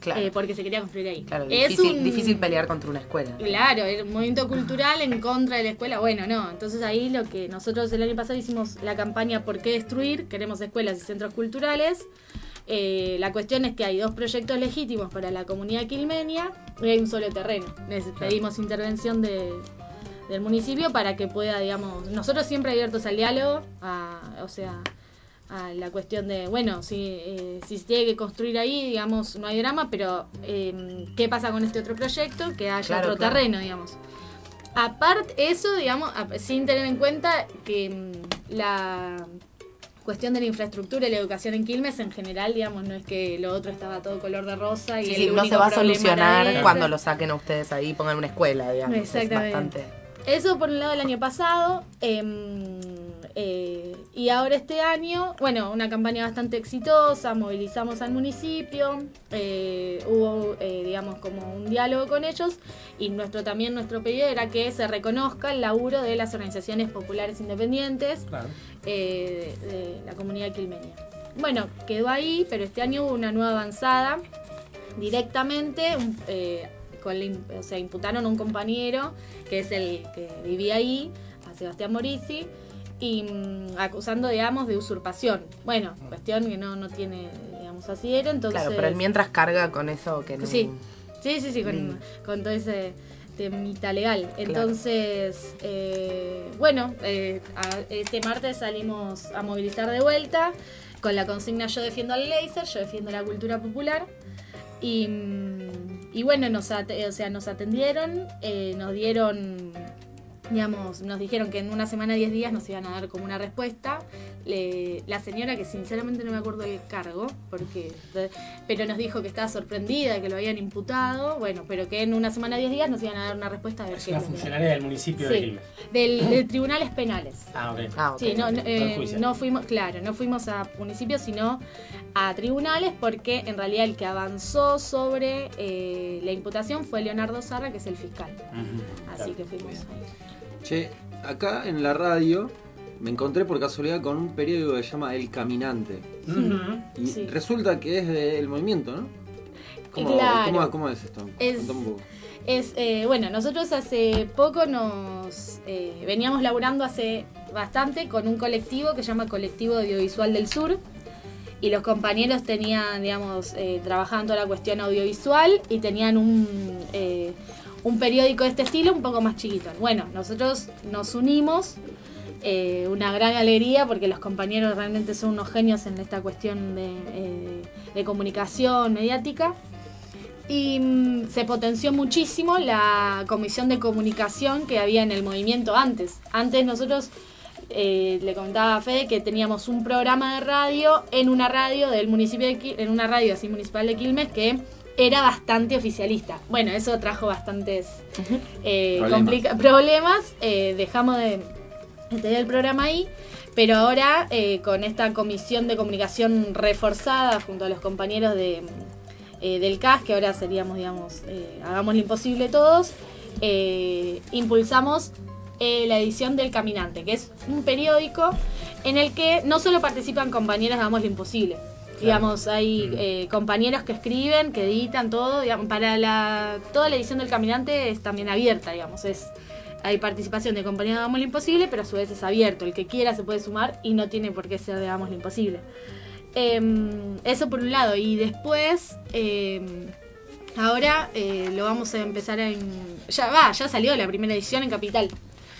Claro. eh, porque se quería construir ahí. Claro, Es difícil, un- difícil pelear contra una escuela. Claro, el movimiento cultural en contra de la escuela, bueno, no. Entonces ahí lo que nosotros el año pasado hicimos la campaña ¿Por qué destruir? Queremos escuelas y centros culturales. Eh, la cuestión es que hay dos proyectos legítimos para la comunidad quilmenia y hay un solo terreno. Les pedimos intervención de, del municipio para que pueda, digamos, nosotros siempre abiertos al diálogo, a- o sea, a la cuestión de, bueno, si, eh, si se tiene que construir ahí, digamos, no hay drama, pero eh, ¿qué pasa con este otro proyecto? Que haya Claro, otro claro. terreno, digamos. Aparte, eso, digamos, sin tener en cuenta que mm, la cuestión de la infraestructura y la educación en Quilmes en general, digamos, no es que lo otro estaba todo color de rosa y Sí, el sí, no se va a solucionar cuando lo saquen a ustedes ahí y pongan una escuela, digamos. Es Exactamente. bastante... Eso por un lado el año pasado. em, Eh, y ahora este año, bueno, una campaña bastante exitosa, movilizamos al municipio, eh, hubo, eh, digamos, como un diálogo con ellos y nuestro también nuestro pedido era que se reconozca el laburo de las organizaciones populares independientes eh, de, de la comunidad quilmeña. Bueno, quedó ahí, pero este año hubo una nueva avanzada directamente, un- con la o sea, imputaron a un compañero que es el que vivía ahí, a Sebastián Morisi, y mm, acusando, digamos, de usurpación. Bueno, cuestión que no, no tiene, digamos, así era, entonces... Claro, pero él mientras carga con eso que no. Sí, sí, sí, sí, con, con todo ese temita legal. Entonces, eh, bueno, eh, a- este martes salimos a movilizar de vuelta con la consigna Yo defiendo al laser, yo defiendo la cultura popular. Y, mm, y bueno, nos, o sea, nos atendieron, eh, nos dieron, digamos, nos dijeron que en una semana, 10 días nos iban a dar como una respuesta. Le- la señora, que sinceramente no me acuerdo el cargo, porque pero nos dijo que estaba sorprendida, que lo habían imputado, bueno, pero que en una semana, 10 días nos iban a dar una respuesta ver Es qué una funcionaria del municipio de Sí, Quilmes. del, de tribunales penales. Ah, ok. Sí, no, no, eh, no fuimos, claro, no fuimos a municipios, sino a tribunales, porque en realidad el que avanzó sobre eh, la imputación fue Leonardo Zarra, que es el fiscal. Así que fuimos ahí. Che, acá en la radio me encontré por casualidad con un periódico que se llama El Caminante. Y Sí. resulta que es del movimiento, ¿no? ¿Cómo, Claro. cómo- cómo es esto? Es, eh, bueno, nosotros hace poco nos eh, veníamos laburando hace bastante con un colectivo que se llama Colectivo Audiovisual del Sur. Y los compañeros tenían, digamos, eh, trabajaban toda la cuestión audiovisual y tenían un, eh, un periódico de este estilo un poco más chiquito. Bueno, nosotros nos unimos, eh, una gran alegría porque los compañeros realmente son unos genios en esta cuestión de, eh, comunicación mediática. Y mm, se potenció muchísimo la comisión de comunicación que había en el movimiento antes. Antes nosotros, eh, le comentaba a Fede que teníamos un programa de radio en una radio del municipio de en una radio así municipal de Quilmes que era bastante oficialista. Bueno, eso trajo bastantes eh, Problemas. eh, dejamos de, de tener el programa ahí. Pero ahora, eh, con esta comisión de comunicación reforzada junto a los compañeros de, eh, del CAS, que ahora seríamos, digamos, eh, hagamos lo imposible todos, eh, impulsamos eh, la edición del Caminante, que es un periódico en el que no solo participan compañeros de Hagamos lo Imposible. Digamos, hay eh, compañeros que escriben, que editan todo. Digamos, para la, toda la edición del Caminante es también abierta, digamos. Es, hay participación de compañeros de Hagamos lo Imposible, pero a su vez es abierto. El que quiera se puede sumar y no tiene por qué ser de Hagamos lo Imposible. Em, eso por un lado. Y después, em, ahora eh, lo vamos a empezar en... Ya va, ya salió la primera edición en Capital.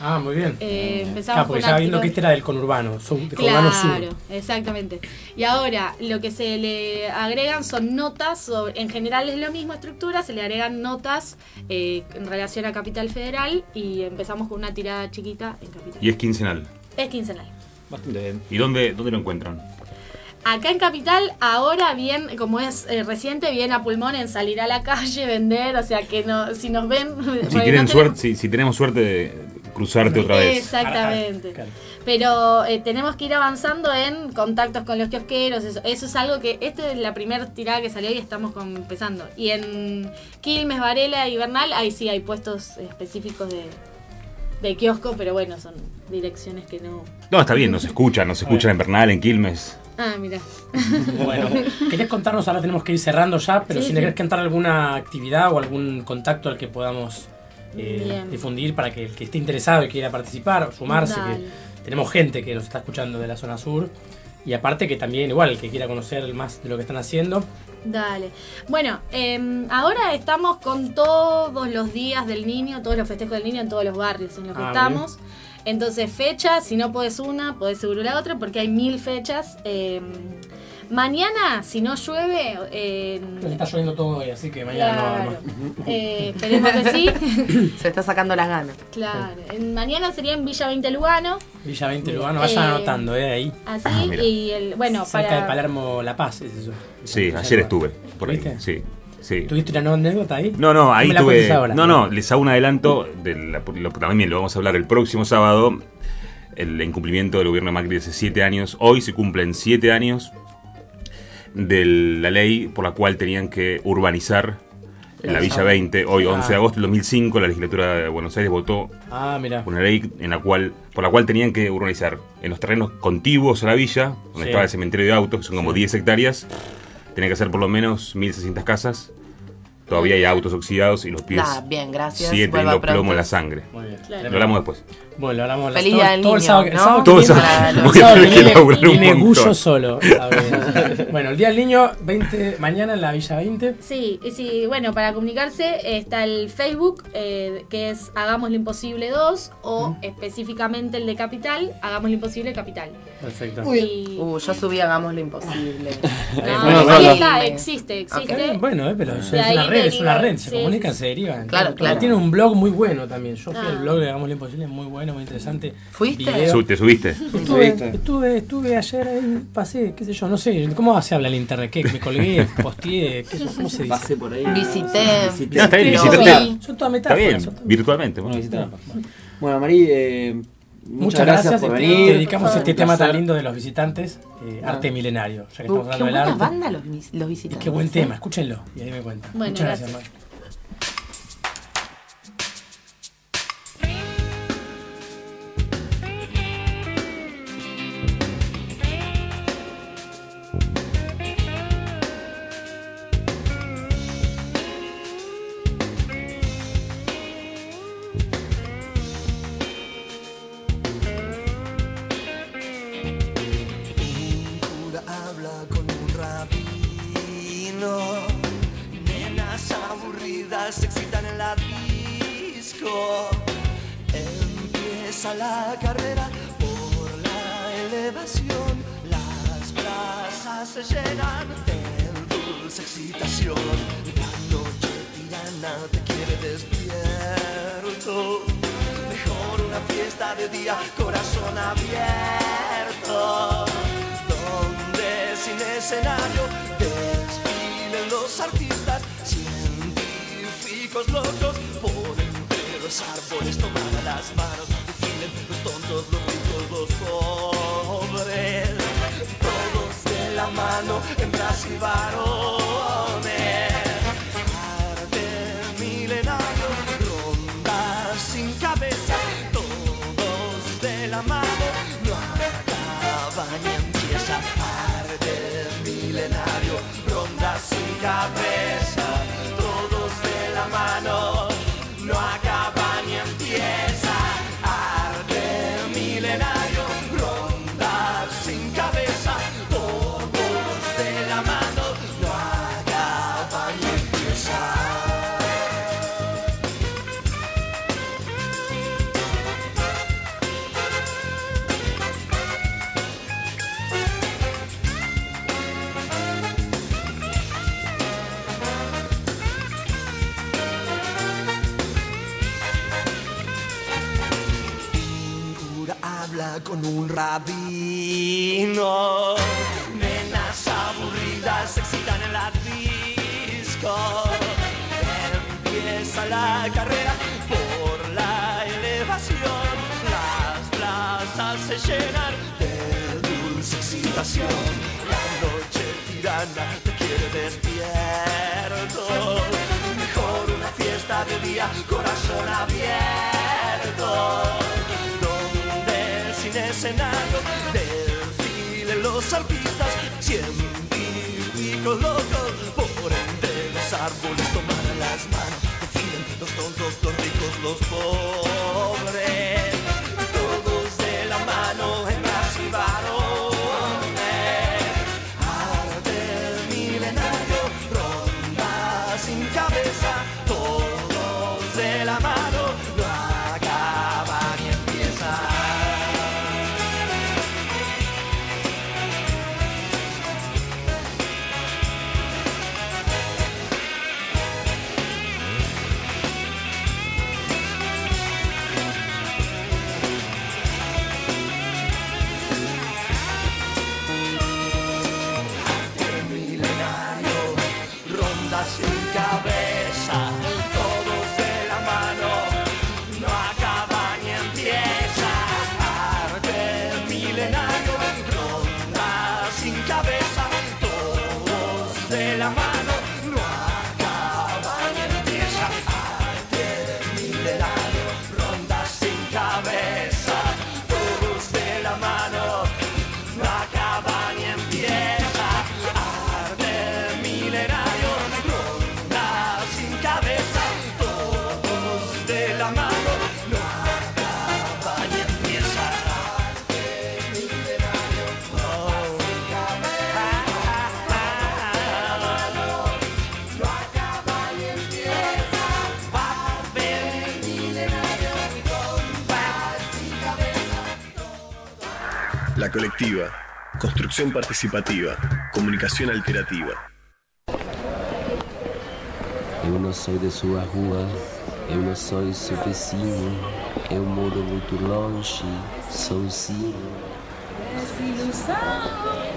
Ah, muy bien. Eh, empezamos Claro, porque viendo artículos- que este era del conurbano, sur- conurbano sur. Claro, exactamente. Y ahora lo que se le agregan son notas, sobre, en general es la misma estructura, se le agregan notas eh, en relación a Capital Federal y empezamos con una tirada chiquita en Capital. Y es quincenal. Es quincenal. Bastante bien. ¿Y dónde, dónde lo encuentran? Acá en Capital, ahora bien, como es eh, reciente, bien a pulmón en salir a la calle, vender, o sea que no, si nos ven... Si, no tenemos- suerte, si, si tenemos suerte de cruzarte otra vez. Exactamente. Pero eh, tenemos que ir avanzando en contactos con los kiosqueros. Eso, eso es algo que. Esta es la primera tirada que salió y estamos con- empezando. Y en Quilmes, Varela y Bernal, ahí sí hay puestos específicos de, de kiosco, pero bueno, son direcciones que no. No, está bien, nos escuchan, nos escuchan en Bernal, en Quilmes. Ah, mira. Bueno, ¿querés contarnos? Ahora tenemos que ir cerrando ya, pero Sí, si sí. le querés contar alguna actividad o algún contacto al que podamos eh, difundir para que el que esté interesado y quiera participar sumarse, que tenemos gente que nos está escuchando de la zona sur. Y aparte que también, igual, el que quiera conocer más de lo que están haciendo, Dale. Bueno, eh, ahora estamos con todos los días del niño, todos los festejos del niño en todos los barrios en los que Ah, estamos. Entonces, fechas, si no podés una, podés seguro la otra, porque hay mil fechas. Eh, mañana, si no llueve, eh, Pues está lloviendo todo hoy, así que mañana Claro. no. eh, esperemos que sí. Se está sacando las ganas. Claro. En- mañana sería en Villa 20 Lugano. Villa 20 Lugano, vayan Eh, anotando, ¿eh? Ahí. Así, Ah, y el, bueno, Cerca para... de Palermo La Paz, es eso. Sí, ayer estuve por ahí. Sí, sí. ¿Tuviste una anécdota ahí? No, no, ahí la tuve. ahora. No, no, les hago un adelanto de la- lo también lo vamos a hablar el próximo sábado. el incumplimiento del gobierno de Macri de hace siete años. Hoy se cumplen siete años de la ley por la cual tenían que urbanizar en la Villa 20. Hoy, Ah. 11 de agosto del 2005, la legislatura de Buenos Aires votó Ah, mira. una ley en la cual, por la cual tenían que urbanizar en los terrenos contiguos a la villa, donde Sí. estaba el cementerio de autos, que son como 10 hectáreas, tenían que hacer por lo menos 1.600 casas. Todavía hay autos oxidados y los pies Nah, bien, gracias. siguen Vuelva teniendo plomo en la sangre. Muy bien. Lo hablamos después. Bueno, lo hablamos Feliz todo- día del todo el sábado, el ¿no? sábado que Todo que viene-. Gullo solo. bueno, el Día del Niño, 20, mañana en la Villa 20. Sí, y sí, bueno, para comunicarse está el Facebook, eh, que es Hagamos lo Imposible 2, o específicamente el de Capital, Hagamos lo Imposible Capital. Perfecto. Y- Uh, yo subí Hagamos lo Imposible. No, bueno, ahí bueno. está, existe, existe. Bueno, eh, pero es, una red, es una red, se sí, comunican, se derivan. Claro, claro. Tiene un blog muy bueno también. Yo fui Ah. al blog de Hagamos lo Imposible, muy bueno, muy interesante. ¿Fuiste? Video. Su- ¿Te subiste? Estuve, estuve, estuve ayer ahí, pasé, qué sé yo, no sé, ¿cómo se habla en internet? ¿Qué? ¿Me colgué, posteé? ¿Qué, ¿Cómo se dice? Pasé por ahí. Visité. Ya, está bien, Visité. Son todas Está metáforas. bien, son todas- virtualmente. Bueno, bueno. visité. Bueno, Marí, eh, muchas, Muchas gracias, por te- venir. te dedicamos este tema tan lindo de los visitantes, eh, Ah. arte milenario, ya que Uh, estamos qué hablando del buena arte. banda los, los visitantes. Qué buen ¿eh? tema, escúchenlo y ahí me cuentan. Bueno, Muchas gracias, gracias. La carrera por la elevación. Las plazas se llenan de dulce excitación. La noche tirana te quiere despierto. Mejor una fiesta de día, corazón abierto. Donde sin escenario desfilen los artistas, científicos locos. Por entre los árboles toman a las manos, los tontos, los pobres. Todos de la mano, hembras y varones. Un rabino. Nenas aburridas se excitan en la disco. Empieza la carrera por la elevación. Las plazas se llenan de dulce excitación. La noche tirana te quiere despierto. Mejor una fiesta de día, corazón abierto escenario los artistas científicos locos por entre los árboles toman las manos desfilen los tontos, los ricos, los pobres La colectiva. Construcción participativa. Comunicación alternativa. Eu não sou da sua rua, eu não sou seu vizinho, eu moro muito longe, sozinho. Essa ilusão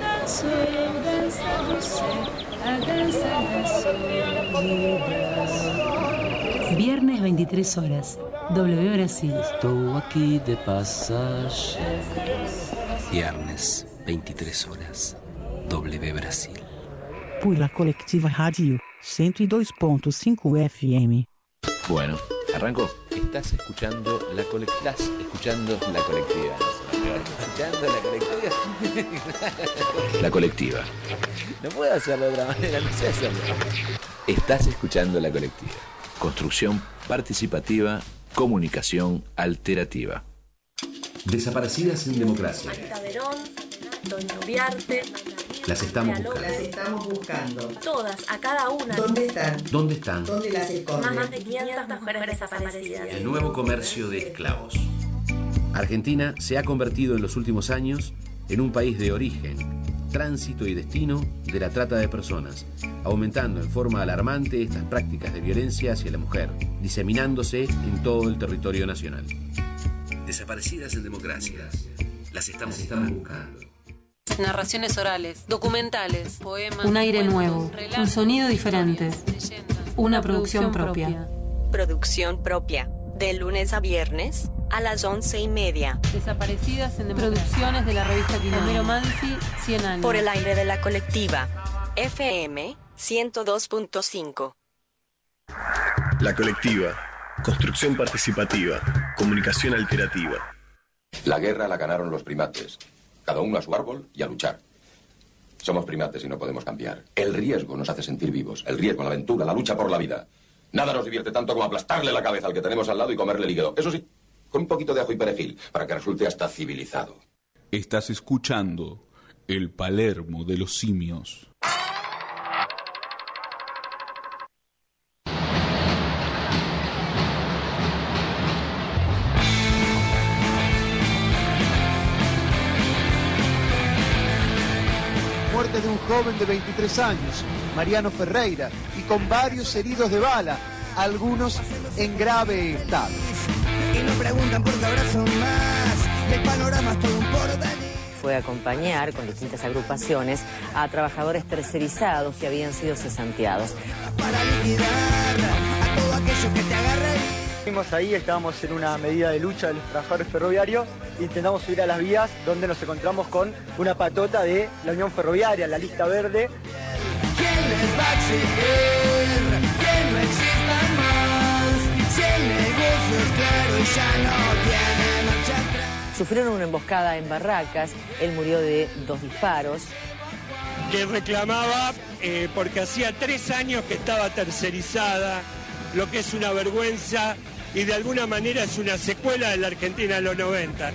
dançou, eu danço você, a dança da solidão. Viernes 23 horas. W Brasil. Estou aqui de passagem. Viernes, 23 horas. W Brasil. por la colectiva Radio 102.5 FM. Bueno, arranco. Estás escuchando la colectiva. Estás escuchando la colectiva. ¿Escuchando la colectiva? la colectiva. No puedo hacerlo de otra manera, no sé hacerlo. Estás escuchando la colectiva. Construcción participativa, comunicación alterativa. Desaparecidas en democracia. Verón, Antonio Viarte. Las estamos buscando. López. estamos buscando. Todas, a cada una. ¿Dónde están? ¿Dónde están? ¿Dónde las esconden? Más de 500 mujeres desaparecidas. El nuevo comercio de esclavos. Argentina se ha convertido en los últimos años en un país de origen, tránsito y destino de la trata de personas, aumentando en forma alarmante estas prácticas de violencia hacia la mujer, diseminándose en todo el territorio nacional. Desaparecidas en democracia. Las estamos buscando. Narraciones orales, documentales, poemas. Un aire cuentos, nuevo, relatos, un sonido diferente. Una producción propia. Producción propia. De lunes a viernes a las once y media. Desaparecidas en Producciones de la revista Quilomero Mansi, 100 años. Por el aire de la colectiva. FM 102.5. La colectiva. Construcción participativa. Comunicación alterativa. La guerra la ganaron los primates. Cada uno a su árbol y a luchar. Somos primates y no podemos cambiar. El riesgo nos hace sentir vivos. El riesgo, la aventura, la lucha por la vida. Nada nos divierte tanto como aplastarle la cabeza al que tenemos al lado y comerle el hígado. Eso sí, con un poquito de ajo y perejil, para que resulte hasta civilizado. Estás escuchando el Palermo de los simios. Joven de 23 años, Mariano Ferreira, y con varios heridos de bala, algunos en grave estado. Y no preguntan por qué ahora son más. El panorama es todo un porvenir. Fue a acompañar con distintas agrupaciones a trabajadores tercerizados que habían sido cesanteados. Para liquidar a todo aquello que te agarre. Fuimos ahí, estábamos en una medida de lucha de los trabajadores ferroviarios, intentamos subir a las vías donde nos encontramos con una patota de la Unión Ferroviaria, la lista verde. ¿Quién les va a exigir que no existan más? Si el negocio es claro y ya no tiene marcha atrás. Sufrieron una emboscada en Barracas, él murió de dos disparos. que reclamaba eh, porque hacía tres años que estaba tercerizada, lo que es una vergüenza y de alguna manera es una secuela de la Argentina de los 90.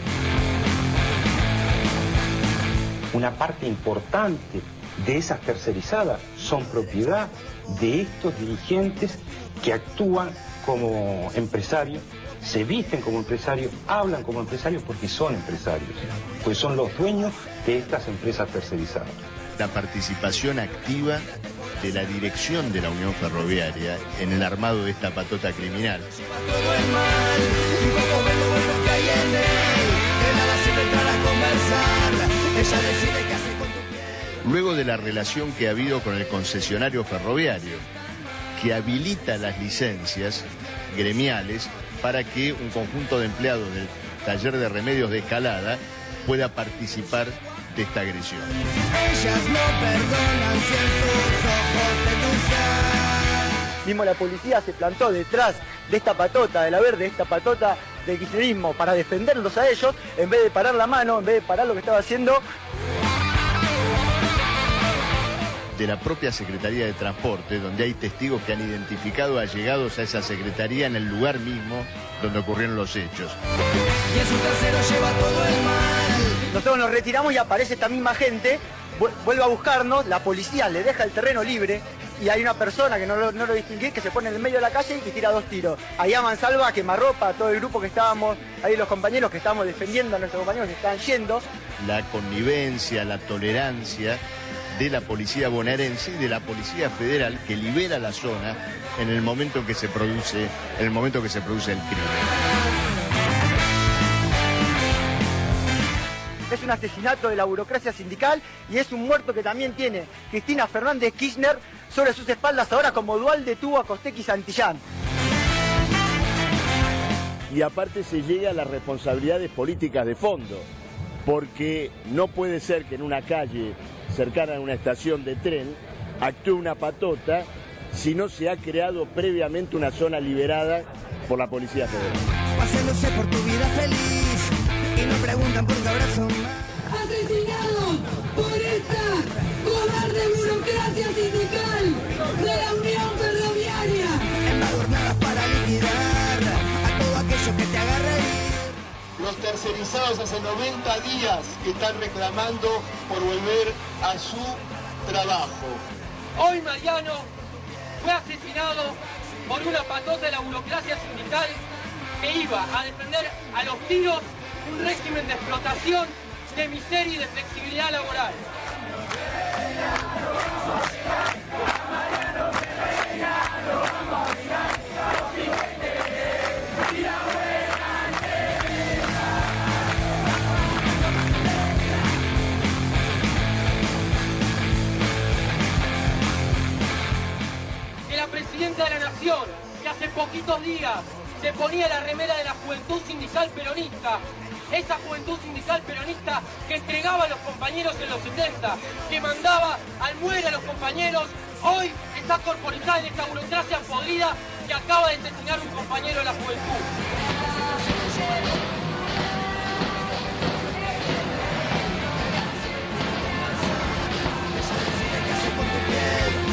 Una parte importante de esas tercerizadas son propiedad de estos dirigentes que actúan como empresarios, se visten como empresarios, hablan como empresarios porque son empresarios, pues son los dueños de estas empresas tercerizadas. la participación activa de la dirección de la Unión Ferroviaria en el armado de esta patota criminal. Luego de la relación que ha habido con el concesionario ferroviario, que habilita las licencias gremiales para que un conjunto de empleados del taller de remedios de escalada pueda participar de esta agresión. Ellas no perdonan si en sus ojos te Mismo la policía se plantó detrás de esta patota, de la verde, de esta patota del kirchnerismo para defenderlos a ellos, en vez de parar la mano, en vez de parar lo que estaba haciendo, de la propia Secretaría de Transporte, donde hay testigos que han identificado allegados a esa Secretaría en el lugar mismo donde ocurrieron los hechos. Y en su trasero lleva todo el mal. Nosotros nos retiramos y aparece esta misma gente, vu- vuelve a buscarnos, la policía le deja el terreno libre, y hay una persona que no lo, no que se pone en el medio de la calle y tira dos tiros. Ahí a Mansalva quemarropa a todo el grupo que estábamos, ahí los compañeros que estábamos defendiendo a nuestros compañeros que estaban yendo. La connivencia, la tolerancia de la policía bonaerense y de la policía federal que libera la zona en el momento en que se produce, en el momento que se produce el crimen. Es un asesinato de la burocracia sindical y es un muerto que también tiene Cristina Fernández Kirchner sobre sus espaldas ahora como dual detuvo a Costec y Santillán. Y aparte se llega a las responsabilidades políticas de fondo, porque no puede ser que en una calle cercana a una estación de tren actúe una patota si no se ha creado previamente una zona liberada por la Policía Federal. Pasándose por tu vida feliz y no preguntan por qué ahora son más. Asesinados por esta cobarde burocracia sindical de la Unión Ferroviaria. Embadurnadas para liquidar a todo aquello que te agarre ahí. Los tercerizados hace 90 días que están reclamando por volver a su trabajo. Hoy Mariano fue asesinado por una patota de la burocracia sindical que iba a defender a los tiros un régimen de explotación, de miseria y de flexibilidad laboral. Que la presidenta de la Nación, que hace poquitos días se ponía la remera de la juventud sindical peronista, esa juventud sindical peronista que entregaba a los compañeros en los 70, que mandaba al muere a los compañeros, hoy está corporizada en esta burocracia podrida que acaba de asesinar un compañero de la juventud.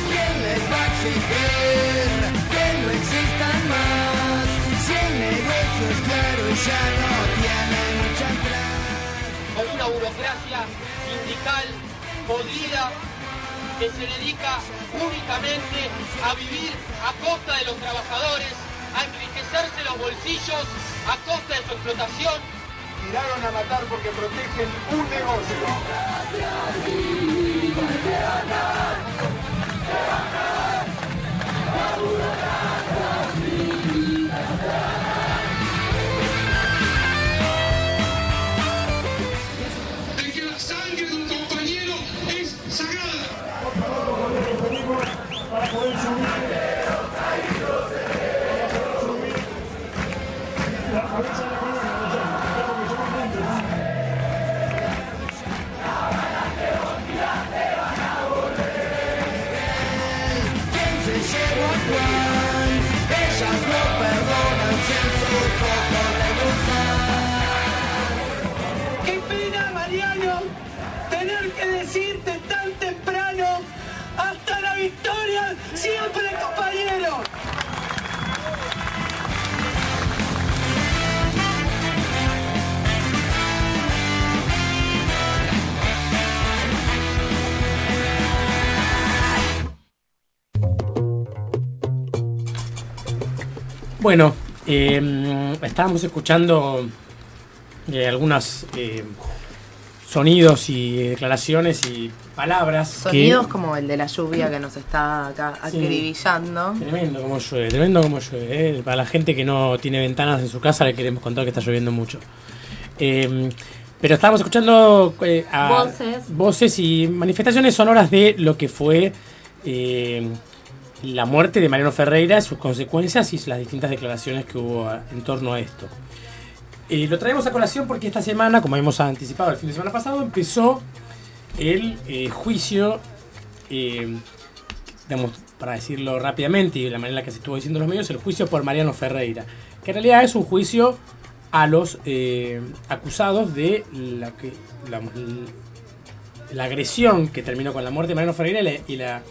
¿Quién les va a exigir que no existan más? Si el negocio es claro ya no una burocracia sindical podrida que se dedica únicamente a vivir a costa de los trabajadores, a enriquecerse los bolsillos a costa de su explotación. Tiraron a matar porque protegen un negocio. ¿Quién Bueno, eh, estábamos escuchando eh, algunos eh, sonidos y declaraciones y palabras. Sonidos que, como el de la lluvia que nos está acá Sí. acribillando. Tremendo como llueve, tremendo como llueve. eh. Para la gente que no tiene ventanas en su casa le queremos contar que está lloviendo mucho. Eh, pero estábamos escuchando eh, a- Voces. voces y manifestaciones sonoras de lo que fue la muerte de Mariano Ferreira, sus consecuencias y las distintas declaraciones que hubo en torno a esto. Eh, lo traemos a colación porque esta semana, como hemos anticipado el fin de semana pasado, empezó el eh, juicio, eh, digamos, para decirlo rápidamente y de la manera en la que se estuvo diciendo en los medios, el juicio por Mariano Ferreira, que en realidad es un juicio a los eh, acusados de la, que, la, agresión que terminó con la muerte de Mariano Ferreira y la,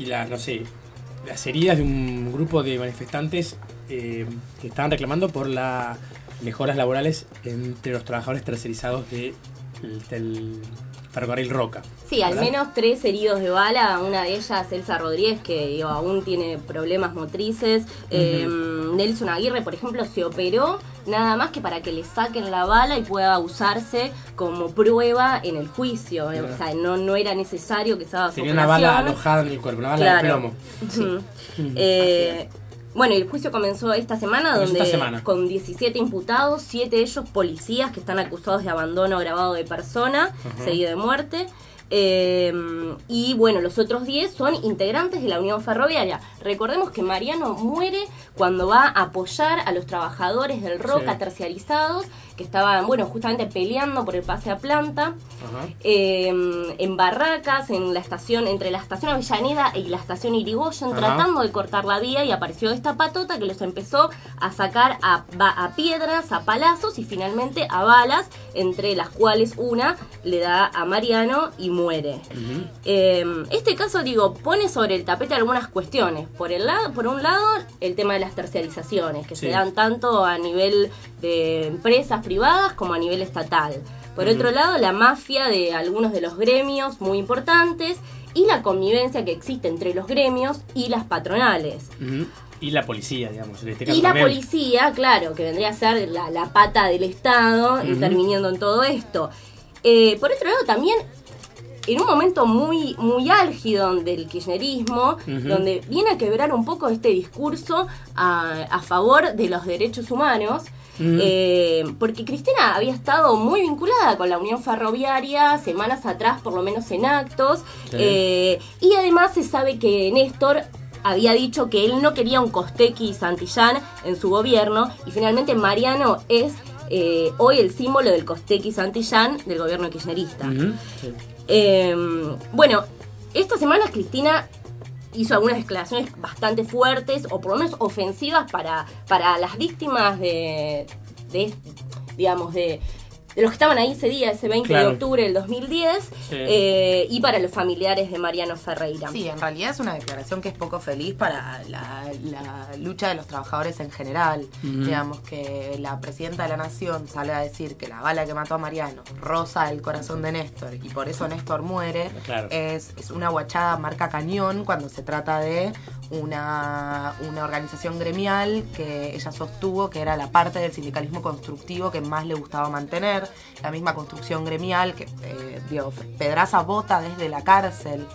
y la, no sé, las heridas de un grupo de manifestantes eh, que estaban reclamando por las mejoras laborales entre los trabajadores tercerizados de, del Ferrocarril Roca. Sí, al menos tres heridos de bala, una de ellas Elsa Rodríguez, que digo, aún tiene problemas motrices. Eh, Nelson Aguirre, por ejemplo, se operó nada más que para que le saquen la bala y pueda usarse como prueba en el juicio. O sea, no, no era necesario que se haga Tenía una bala alojada en el cuerpo, una bala Claro. de plomo. Ujú. Eh, bueno, el juicio comenzó esta semana, Comenzó donde esta semana. con 17 imputados, 7 de ellos policías que están acusados de abandono agravado de persona, Ajá. seguido de muerte. Eh, y bueno, los otros 10 son integrantes de la Unión Ferroviaria. Recordemos que Mariano muere cuando va a apoyar a los trabajadores del Roca Sí. terciarizados que estaban, bueno, justamente peleando por el pase a planta eh, en barracas, en la estación, entre la estación Avellaneda y la estación Irigoyen, Ajá. tratando de cortar la vía y apareció esta patota que los empezó a sacar a, a piedras, a palazos y finalmente a balas, entre las cuales una le da a Mariano y muere. Eh, este caso, digo, pone sobre el tapete algunas cuestiones. Por, el lado, por un lado, el tema de las terciarizaciones, que Sí. se dan tanto a nivel de empresas privadas como a nivel estatal. Por otro lado, la mafia de algunos de los gremios muy importantes y la convivencia que existe entre los gremios y las patronales. Y la policía, digamos. En este caso Y la policía, claro, que vendría a ser la, la pata del Estado interviniendo en todo esto. Eh, por otro lado, también en un momento muy, muy álgido del kirchnerismo, donde viene a quebrar un poco este discurso a, a favor de los derechos humanos. Ujú. eh, porque Cristina había estado muy vinculada con la Unión Ferroviaria semanas atrás, por lo menos en actos, Sí. eh, y además se sabe que Néstor había dicho que él no quería un Costequi Santillán en su gobierno y finalmente Mariano es eh, hoy el símbolo del Costequi Santillán del gobierno kirchnerista. Sí. Eh, bueno, esta semana Cristina hizo algunas declaraciones bastante fuertes o por lo menos ofensivas para, para las víctimas de, de, digamos, de, de los que estaban ahí ese día, ese 20 Claro. de octubre del 2010, Sí. eh, y para los familiares de Mariano Ferreira. Sí, en realidad es una declaración que es poco feliz para la, la lucha de los trabajadores en general. Digamos que la presidenta de la nación sale a decir que la bala que mató a Mariano roza el corazón de Néstor y por eso Néstor muere. Claro. Es, es una guachada marca cañón cuando se trata de una, una organización gremial que ella sostuvo que era la parte del sindicalismo constructivo que más le gustaba mantener. La misma construcción gremial que, eh, digo, Pedraza vota desde la cárcel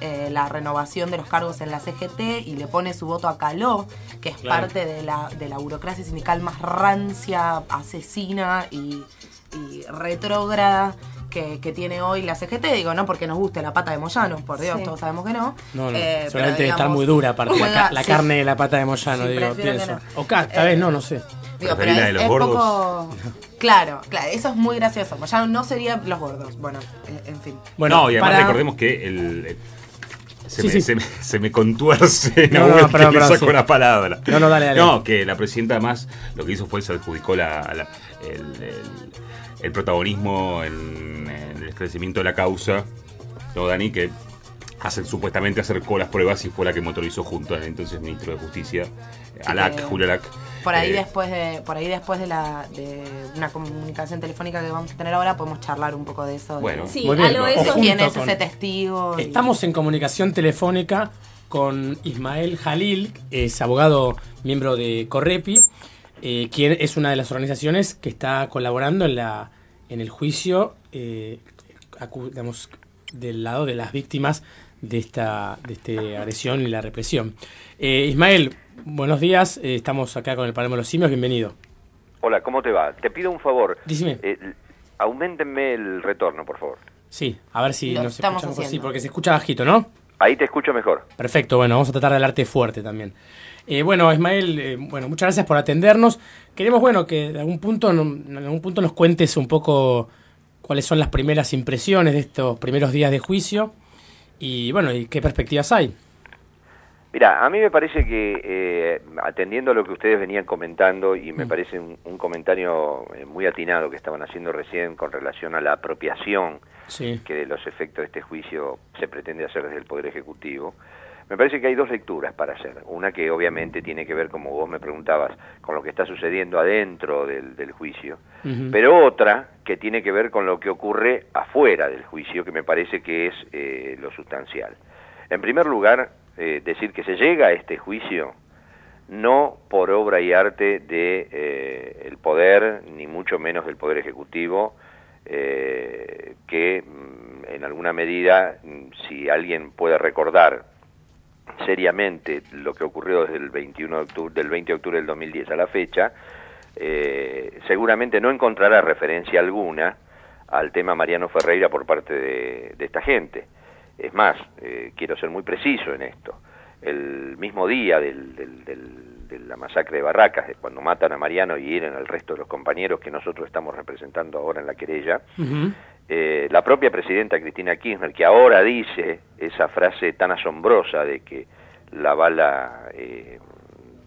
eh, la renovación de los cargos en la CGT y le pone su voto a Caló, que es Claro. parte de la, de la burocracia sindical más rancia, asesina y, y retrógrada que, que tiene hoy la CGT. Digo, no porque nos guste la pata de Moyano, por Dios, Sí. todos sabemos que no. No, no. Eh, estar digamos, muy dura, aparte. La, ca- la sí. carne de la pata de Moyano, Sí, digo, pienso. no. O tal vez no, no sé. Digo, pero es, de los es poco. Claro, claro, eso es muy gracioso. Ya no serían los gordos. Bueno, eh, en fin. no, y además para- recordemos que el, el- se, Sí, me, sí. se me- se me contuerce No, no, perdón, saco sí. la palabra. No, no, dale, dale. No, que la presidenta además lo que hizo fue se adjudicó la, la- el, el- el protagonismo en, esclarecimiento de la causa, ¿no, Dani? Que hacen, supuestamente acercó las pruebas y fue la que motorizó junto al entonces ministro de Justicia, Alac, que- Julio Alac. Por ahí Eh, después de, por ahí después de la de una comunicación telefónica que vamos a tener ahora, podemos charlar un poco de eso. de- Bueno, Sí, muy bien. algo de eso- quién es ese testigo. y- Estamos en comunicación telefónica con Ismael Jalil, es abogado miembro de Correpi, eh, quien es una de las organizaciones que está colaborando en la en el juicio, eh, acu- digamos, del lado de las víctimas de esta de este agresión y la represión. Eh, Ismael, buenos días, eh, estamos acá con el Palermo de los Simios, bienvenido. Hola, ¿cómo te va? Te pido un favor. Dígame. Eh, aumentenme el retorno, por favor. Sí, a ver si Lo nos estamos escuchamos así, porque se escucha bajito, ¿no? Ahí te escucho mejor. Perfecto, bueno, vamos a tratar de hablarte fuerte también. Eh, bueno, Ismael, eh, bueno, muchas gracias por atendernos. Queremos, bueno, que de algún punto, no- en algún punto nos cuentes un poco cuáles son las primeras impresiones de estos primeros días de juicio y, bueno, y qué perspectivas hay. Mira, a mí me parece que, eh, atendiendo a lo que ustedes venían comentando, y me parece un, un comentario eh, muy atinado que estaban haciendo recién con relación a la apropiación Sí. que de los efectos de este juicio se pretende hacer desde el Poder Ejecutivo, Me parece que hay dos lecturas para hacer. Una que obviamente tiene que ver, como vos me preguntabas, con lo que está sucediendo adentro del, del juicio, pero otra que tiene que ver con lo que ocurre afuera del juicio, que me parece que es eh, lo sustancial. En primer lugar, eh, decir que se llega a este juicio no por obra y arte de eh, el poder, ni mucho menos del poder ejecutivo, eh, que mm, en alguna medida, mm, si alguien puede recordar seriamente lo que ocurrió desde el 21 de octubre, del 20 de octubre del 2010 a la fecha, eh, seguramente no encontrará referencia alguna al tema Mariano Ferreira por parte de, esta gente. Es más, eh, quiero ser muy preciso en esto. El mismo día del- del- del- de la masacre de Barracas, de cuando matan a Mariano y hieren al resto de los compañeros que nosotros estamos representando ahora en la querella, eh, la propia presidenta Cristina Kirchner, que ahora dice esa frase tan asombrosa de que la bala eh,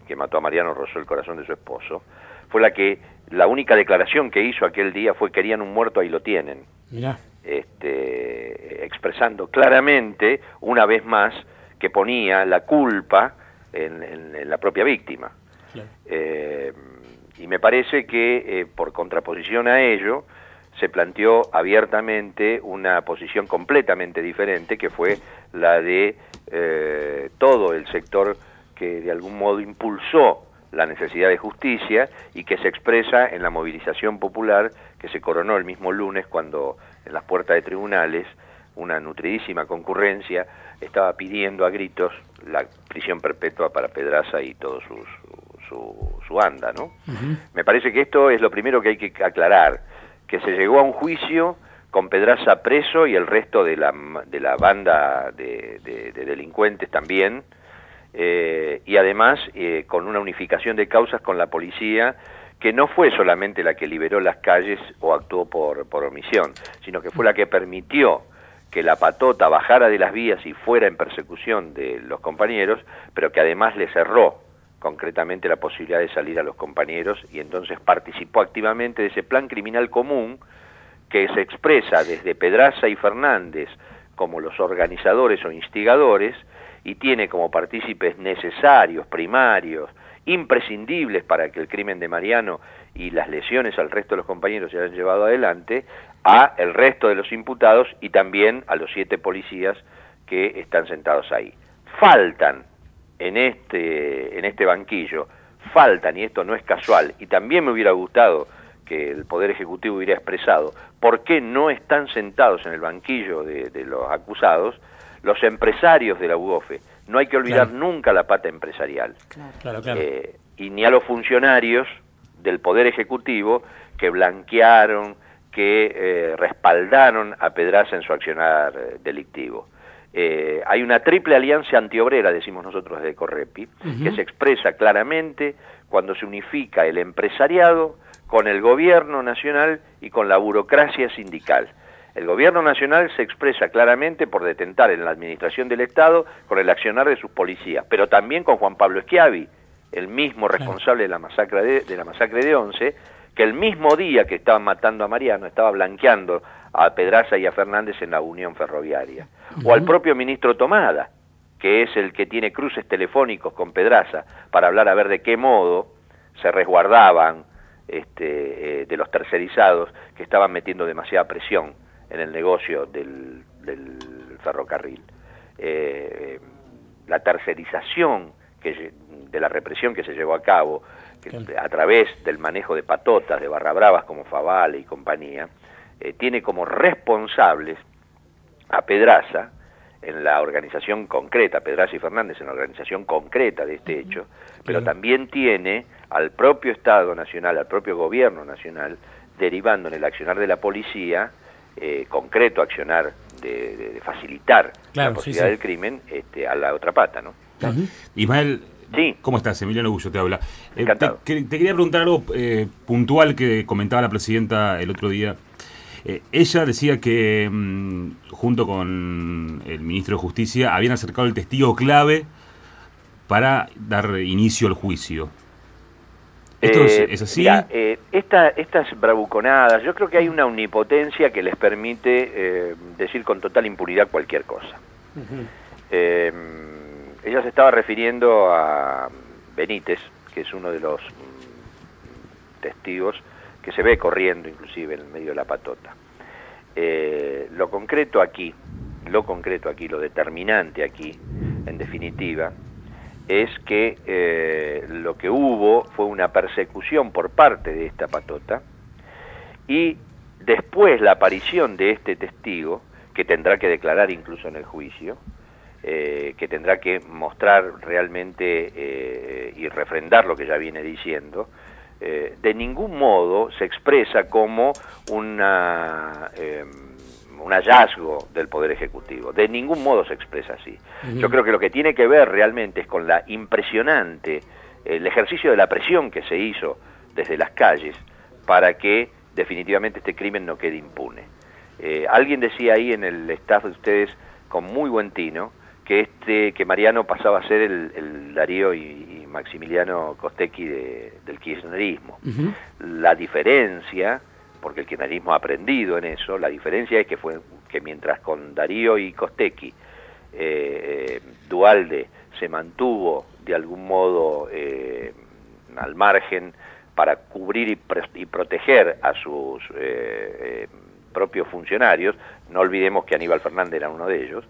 que mató a Mariano rozó el corazón de su esposo, fue la que, la única declaración que hizo aquel día fue querían un muerto, ahí lo tienen, Mirá. este, expresando claramente, una vez más, que ponía la culpa en, en- en la propia víctima. Eh, y me parece que, eh, por contraposición a ello, se planteó abiertamente una posición completamente diferente, que fue la de eh, todo el sector que de algún modo impulsó la necesidad de justicia y que se expresa en la movilización popular que se coronó el mismo lunes cuando en las puertas de tribunales una nutridísima concurrencia estaba pidiendo a gritos la prisión perpetua para Pedraza y todo su, su, su- su anda, ¿no? Me parece que esto es lo primero que hay que aclarar, que se llegó a un juicio con Pedraza preso y el resto de la, de la banda de, de- de delincuentes también, eh, y además eh, con una unificación de causas con la policía que no fue solamente la que liberó las calles o actuó por, por omisión, sino que fue la que permitió que la patota bajara de las vías y fuera en persecución de los compañeros, pero que además le cerró concretamente la posibilidad de salir a los compañeros y entonces participó activamente de ese plan criminal común que se expresa desde Pedraza y Fernández como los organizadores o instigadores y tiene como partícipes necesarios, primarios, imprescindibles para que el crimen de Mariano y las lesiones al resto de los compañeros se hayan llevado adelante, a el resto de los imputados y también a los siete policías que están sentados ahí. Faltan en este, en este banquillo, faltan, y esto no es casual, y también me hubiera gustado que el Poder Ejecutivo hubiera expresado por qué no están sentados en el banquillo de, de los acusados los empresarios de la UOFE. No hay que olvidar Claro. nunca la pata empresarial. Claro, claro. Eh, y ni a los funcionarios del Poder Ejecutivo que blanquearon, que eh, respaldaron a Pedraza en su accionar eh, delictivo. Eh, hay una triple alianza antiobrera, decimos nosotros de Correpi, que se expresa claramente cuando se unifica el empresariado con el gobierno nacional y con la burocracia sindical. El gobierno nacional se expresa claramente por detentar en la administración del Estado con el accionar de sus policías, pero también con Juan Pablo Schiavi, el mismo responsable de la masacre de, de la masacre de Once, que el mismo día que estaban matando a Mariano estaba blanqueando a Pedraza y a Fernández en la Unión Ferroviaria. O al propio ministro Tomada, que es el que tiene cruces telefónicos con Pedraza para hablar a ver de qué modo se resguardaban este, eh, de los tercerizados que estaban metiendo demasiada presión en el negocio del, del ferrocarril. Eh, la tercerización que, de la represión que se llevó a cabo que a través del manejo de patotas, de barra bravas como Favale y compañía, eh, tiene como responsables a Pedraza en la organización concreta, Pedraza y Fernández en la organización concreta de este hecho, pero también tiene al propio Estado Nacional, al propio Gobierno Nacional, derivando en el accionar de la policía, eh, concreto accionar de, de- de facilitar Claro, la sí, posibilidad sí. del crimen, este, a la otra pata, ¿no? Ismael, ¿cómo estás? Emiliano Gullo te habla. Eh, te quería preguntar algo eh, puntual que comentaba la presidenta el otro día. Eh, ella decía que mm, junto con el ministro de Justicia habían acercado el testigo clave para dar inicio al juicio. ¿Esto es, Eh, es así? mirá, eh, esta- estas bravuconadas, yo creo que hay una omnipotencia que les permite eh, decir con total impunidad cualquier cosa. Eh, ella se estaba refiriendo a Benítez, que es uno de los mm, testigos que se ve corriendo inclusive en el medio de la patota. Eh, lo concreto aquí, lo concreto aquí, lo determinante aquí, en definitiva, es que eh, lo que hubo fue una persecución por parte de esta patota y después la aparición de este testigo, que tendrá que declarar incluso en el juicio, eh, que tendrá que mostrar realmente eh, y refrendar lo que ya viene diciendo, de ningún modo se expresa como una, un hallazgo del Poder Ejecutivo, de ningún modo se expresa así. Yo creo que lo que tiene que ver realmente es con la impresionante, el ejercicio de la presión que se hizo desde las calles para que definitivamente este crimen no quede impune. alguien decía ahí en el staff de ustedes con muy buen tino que este que Mariano pasaba a ser el, Darío y, Maximiliano Costecchi del kirchnerismo. La diferencia, porque el kirchnerismo ha aprendido en eso, la diferencia es que fue que mientras con Darío y Costecchi eh, Dualde se mantuvo de algún modo eh, al margen para cubrir y, y proteger a sus eh, eh propios funcionarios, no olvidemos que Aníbal Fernández era uno de ellos,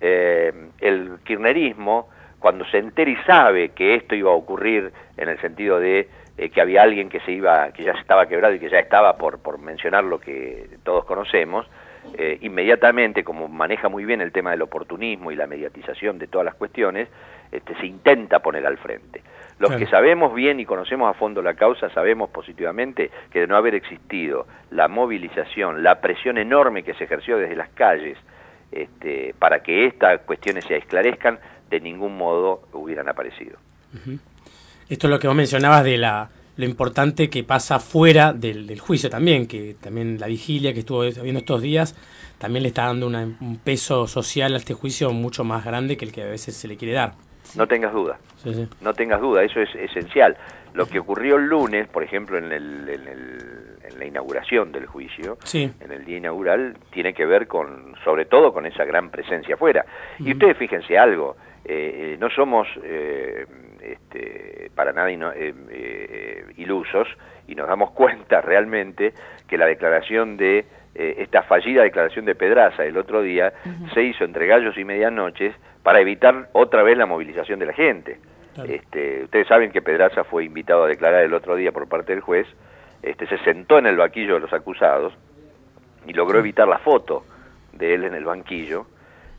eh, el kirchnerismo, cuando se entera y sabe que esto iba a ocurrir en el sentido de eh, que había alguien que se iba, que ya se estaba quebrado y que ya estaba por, por mencionar lo que todos conocemos, eh, inmediatamente, como maneja muy bien el tema del oportunismo y la mediatización de todas las cuestiones, este, se intenta poner al frente. Los que sabemos bien y conocemos a fondo la causa, sabemos positivamente que de no haber existido la movilización, la presión enorme que se ejerció desde las calles este, para que estas cuestiones se esclarezcan, de ningún modo hubieran aparecido. Esto es lo que vos mencionabas de la, lo importante que pasa fuera del, juicio también, que también la vigilia que estuvo viendo estos días también le está dando un peso social a este juicio mucho más grande que el que a veces se le quiere dar. No tengas duda. No tengas duda, eso es esencial. Lo que ocurrió el lunes, por ejemplo, en, el, en, la inauguración del juicio, en el día inaugural, tiene que ver con, sobre todo, con esa gran presencia afuera. Y ustedes fíjense algo, eh, eh, no somos eh, este, para nada ilusos y nos damos cuenta realmente que la declaración de esta fallida declaración de Pedraza el otro día se hizo entre gallos y medianoches para evitar otra vez la movilización de la gente. Este, ustedes saben que Pedraza fue invitado a declarar el otro día por parte del juez, este, se sentó en el banquillo de los acusados y logró evitar la foto de él en el banquillo,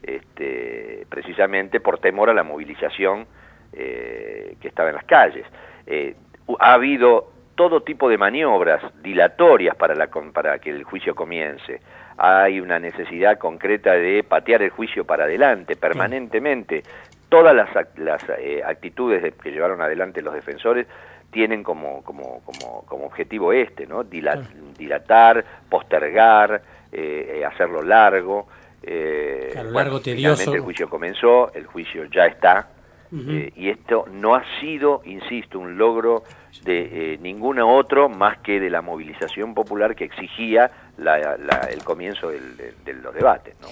este, precisamente por temor a la movilización eh, que estaba en las calles. Eh, ha habido todo tipo de maniobras dilatorias para, la, para que el juicio comience hay una necesidad concreta de patear el juicio para adelante permanentemente. Todas las, las eh, actitudes que llevaron adelante los defensores tienen como, como, como, como objetivo este, ¿no? Dilatar, postergar, eh, hacerlo largo. Eh, largo, tedioso. El juicio comenzó, el juicio ya está, eh, y esto no ha sido, insisto, un logro de eh, ningún otro más que de la movilización popular que exigía el comienzo de los debates. ¿no?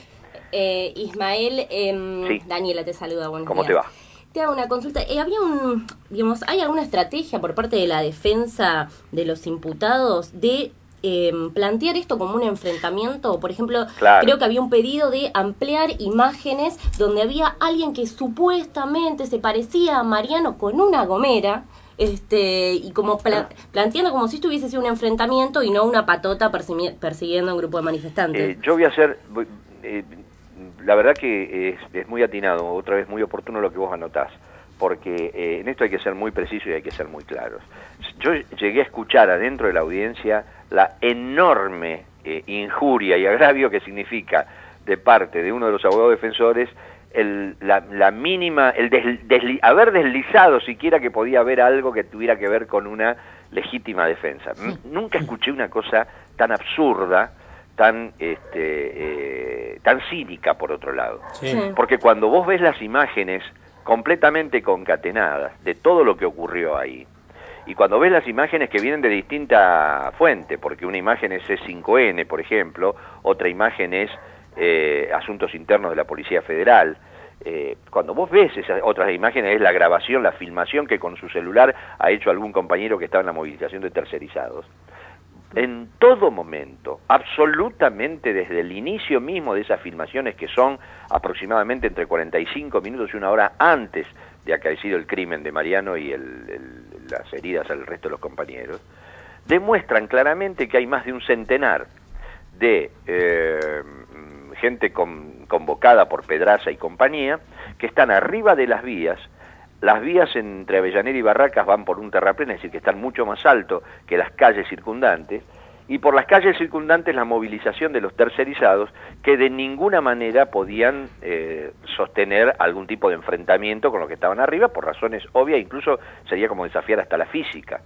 Eh, Ismael, em, Daniela te saluda, buenos ¿Cómo te va? Te hago una consulta. había un, digamos, ¿hay alguna estrategia por parte de la defensa de los imputados de Em, plantear esto como un enfrentamiento. Por ejemplo, creo que había un pedido de ampliar imágenes donde había alguien que supuestamente se parecía a Mariano con una gomera. Este, y como planteando como si estuviese sido un enfrentamiento y no una patota persiguiendo a un grupo de manifestantes. Eh, yo voy a hacer, eh, la verdad que es, es, muy atinado, otra vez muy oportuno lo que vos anotás, porque eh, en esto hay que ser muy preciso y hay que ser muy claros. Yo llegué a escuchar adentro de la audiencia la enorme eh, injuria y agravio que significa de parte de uno de los abogados defensores el, la, mínima, el haber deslizado siquiera que podía haber algo que tuviera que ver con una legítima defensa. Nunca escuché una cosa tan absurda, tan, este, eh, tan cínica por otro lado. Porque cuando vos ves las imágenes completamente concatenadas de todo lo que ocurrió ahí, y cuando ves las imágenes que vienen de distinta fuente, porque una imagen es C5N, por ejemplo, otra imagen es eh, Asuntos Internos de la Policía Federal, eh, cuando vos ves esas otras imágenes, es la grabación, la filmación que con su celular ha hecho algún compañero que estaba en la movilización de tercerizados. En todo momento, absolutamente desde el inicio mismo de esas filmaciones, que son aproximadamente entre 45 minutos y una hora antes de acaecido el crimen de Mariano y el- las heridas al resto de los compañeros, demuestran claramente que hay más de un centenar de eh, gente con- convocada por Pedraza y compañía, que están arriba de las vías. Las vías entre Avellaneda y Barracas van por un terraplén, es decir, que están mucho más alto que las calles circundantes, y por las calles circundantes la movilización de los tercerizados que de ninguna manera podían eh, sostener algún tipo de enfrentamiento con los que estaban arriba por razones obvias, incluso sería como desafiar hasta la física.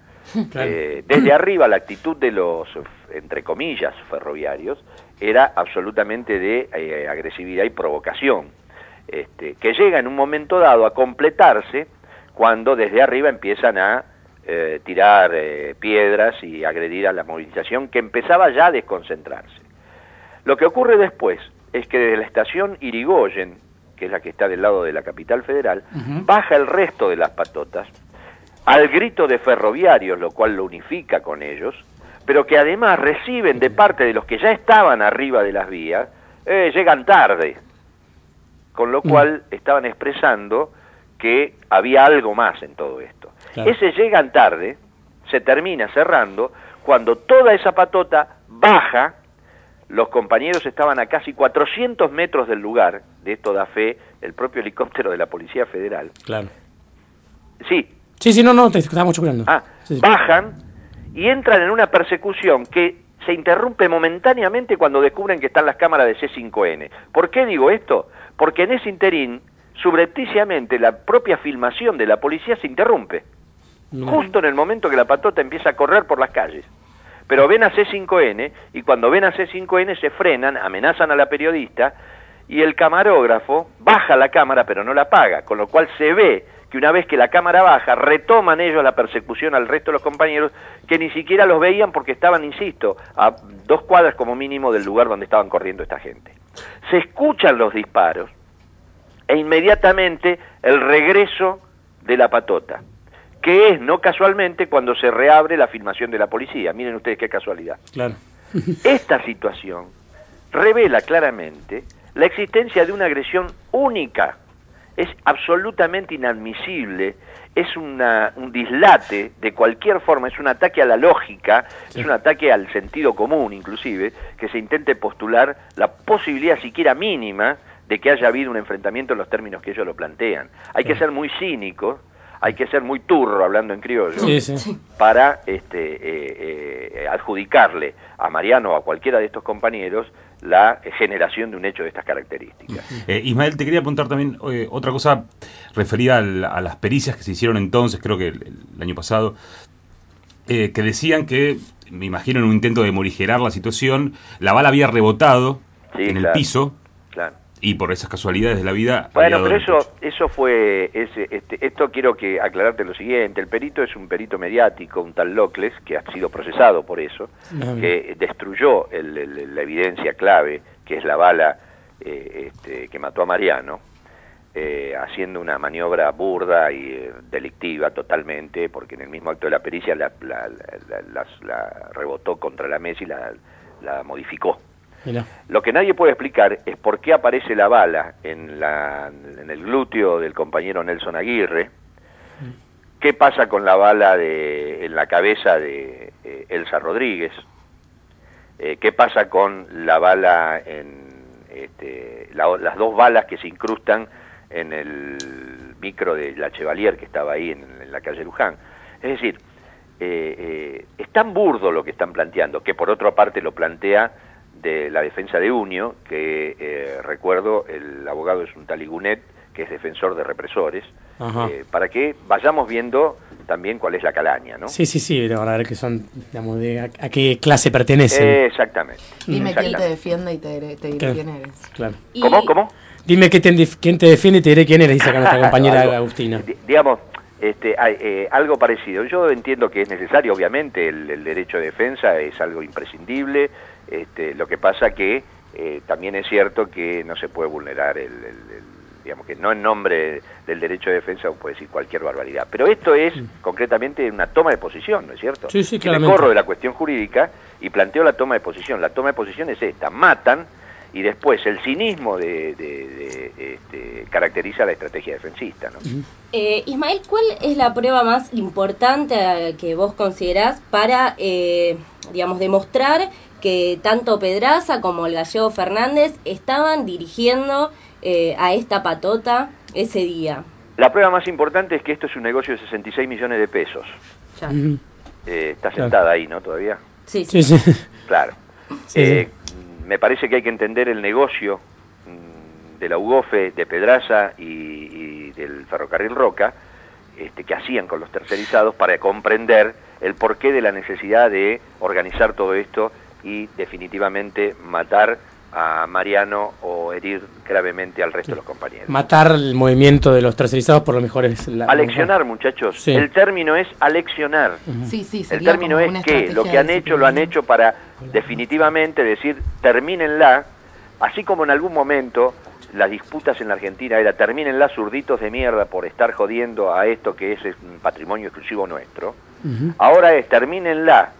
Eh, desde arriba la actitud de los, entre comillas, ferroviarios era absolutamente de eh, agresividad y provocación, este, que llega en un momento dado a completarse cuando desde arriba empiezan a eh, tirar eh, piedras y agredir a la movilización que empezaba ya a desconcentrarse. Lo que ocurre después es que desde la estación Irigoyen, que es la que está del lado de la capital federal, baja el resto de las patotas al grito de ferroviarios, lo cual lo unifica con ellos, pero que además reciben de parte de los que ya estaban arriba de las vías, eh, llegan tarde, con lo cual estaban expresando que había algo más en todo esto. Claro. Ese llegan tarde se termina cerrando cuando toda esa patota baja, los compañeros estaban a casi 400 metros del lugar, de esto da fe el propio helicóptero de la Policía Federal. Claro. Sí, Sí, sí, no, no, te estábamos escuchando. Ah, bajan y entran en una persecución que se interrumpe momentáneamente cuando descubren que están las cámaras de C5N. ¿Por qué digo esto? Porque en ese interín, subrepticiamente, la propia filmación de la policía se interrumpe. Justo en el momento que la patota empieza a correr por las calles. Pero ven a C5N y cuando ven a C5N se frenan, amenazan a la periodista y el camarógrafo baja la cámara pero no la apaga, con lo cual se ve que una vez que la cámara baja, retoman ellos la persecución al resto de los compañeros que ni siquiera los veían porque estaban, insisto, a dos cuadras como mínimo del lugar donde estaban corriendo esta gente. Se escuchan los disparos e inmediatamente el regreso de la patota, que es no casualmente cuando se reabre la filmación de la policía. Miren ustedes qué casualidad. Claro. Esta situación revela claramente la existencia de una agresión única. Es absolutamente inadmisible, es una- un dislate de cualquier forma, es un ataque a la lógica, es un ataque al sentido común inclusive, que se intente postular la posibilidad siquiera mínima de que haya habido un enfrentamiento en los términos que ellos lo plantean. Hay que ser muy cínico, hay que ser muy turro, hablando en criollo, Sí, sí. para este, eh, eh, adjudicarle a Mariano o a cualquiera de estos compañeros la generación de un hecho de estas características. Eh, Ismael, te quería apuntar también eh, otra cosa referida a las pericias que se hicieron entonces, creo que el, el año pasado, eh, que decían que, me imagino en un intento de morigerar la situación, la bala había rebotado Sí, en el piso Claro. Y por esas casualidades de la vida... Bueno, pero eso, eso fue, ese, este, esto quiero que aclararte lo siguiente, el perito es un perito mediático, un tal Locles, que ha sido procesado por eso, Ah, que destruyó el- el- la evidencia clave, que es la bala eh, este, que mató a Mariano, eh, haciendo una maniobra burda y eh, delictiva totalmente, porque en el mismo acto de la pericia la, la- la- la- rebotó contra la mesa y la, la modificó. Mirá. Lo que nadie puede explicar es por qué aparece la bala en, la, en el glúteo del compañero Nelson Aguirre, qué pasa con la bala de, en la cabeza de eh, Elsa Rodríguez, Eh, qué pasa con la bala en este, la- las dos balas que se incrustan en el micro de la Chevalier que estaba ahí en, en la calle Luján. Es decir, eh, eh, es tan burdo lo que están planteando, que por otra parte lo plantea de la defensa de Unio, que eh, recuerdo, el abogado es un taligunet, que es defensor de represores, eh, para que vayamos viendo también cuál es la calaña, ¿no? Sí, sí, sí, para ver que son, digamos, de a, a qué clase pertenecen. Eh, exactamente. Dime quién te defiende y te, te diré Claro. quién eres. Claro. ¿Cómo? ¿Cómo? Dime qué te, quién te defiende y te diré quién eres, dice acá nuestra compañera Algo- Agustina. di- digamos, este, hay, eh, algo parecido. Yo entiendo que es necesario, obviamente, el, el derecho de defensa es algo imprescindible. Este, lo que pasa que eh, también es cierto que no se puede vulnerar el, el- el- digamos que no en nombre del derecho de defensa puede decir cualquier barbaridad. Pero esto es concretamente una toma de posición, ¿no es cierto? Sí, sí, me corro de la cuestión jurídica y planteo la toma de posición. La toma de posición es esta, matan y después el cinismo de, de- de, este, caracteriza la estrategia defensista, ¿no? Eh, Ismael, ¿cuál es la prueba más importante que vos considerás para, eh, digamos, demostrar que tanto Pedraza como el gallego Fernández estaban dirigiendo eh, a esta patota ese día? La prueba más importante es que esto es un negocio de 66 millones de pesos. Ujú. Eh, está Claro. sentada ahí, ¿no? Todavía. Sí, Sí, sí. Claro. Sí, Eh, Me parece que hay que entender el negocio mm, de la UGOFE, de Pedraza y, y del Ferrocarril Roca, este, que hacían con los tercerizados para comprender el porqué de la necesidad de organizar todo esto y definitivamente matar a Mariano o herir gravemente al resto de los compañeros. Matar el movimiento de los tercerizados por lo mejor es la... Aleccionar, muchachos. Sí. El término es aleccionar. Sí, sí, El término es que lo que han hecho lo han hecho para definitivamente decir termínenla, así como en algún momento las disputas en la Argentina era termínenla zurditos de mierda por estar jodiendo a esto que es un patrimonio exclusivo nuestro. Ahora es termínenla,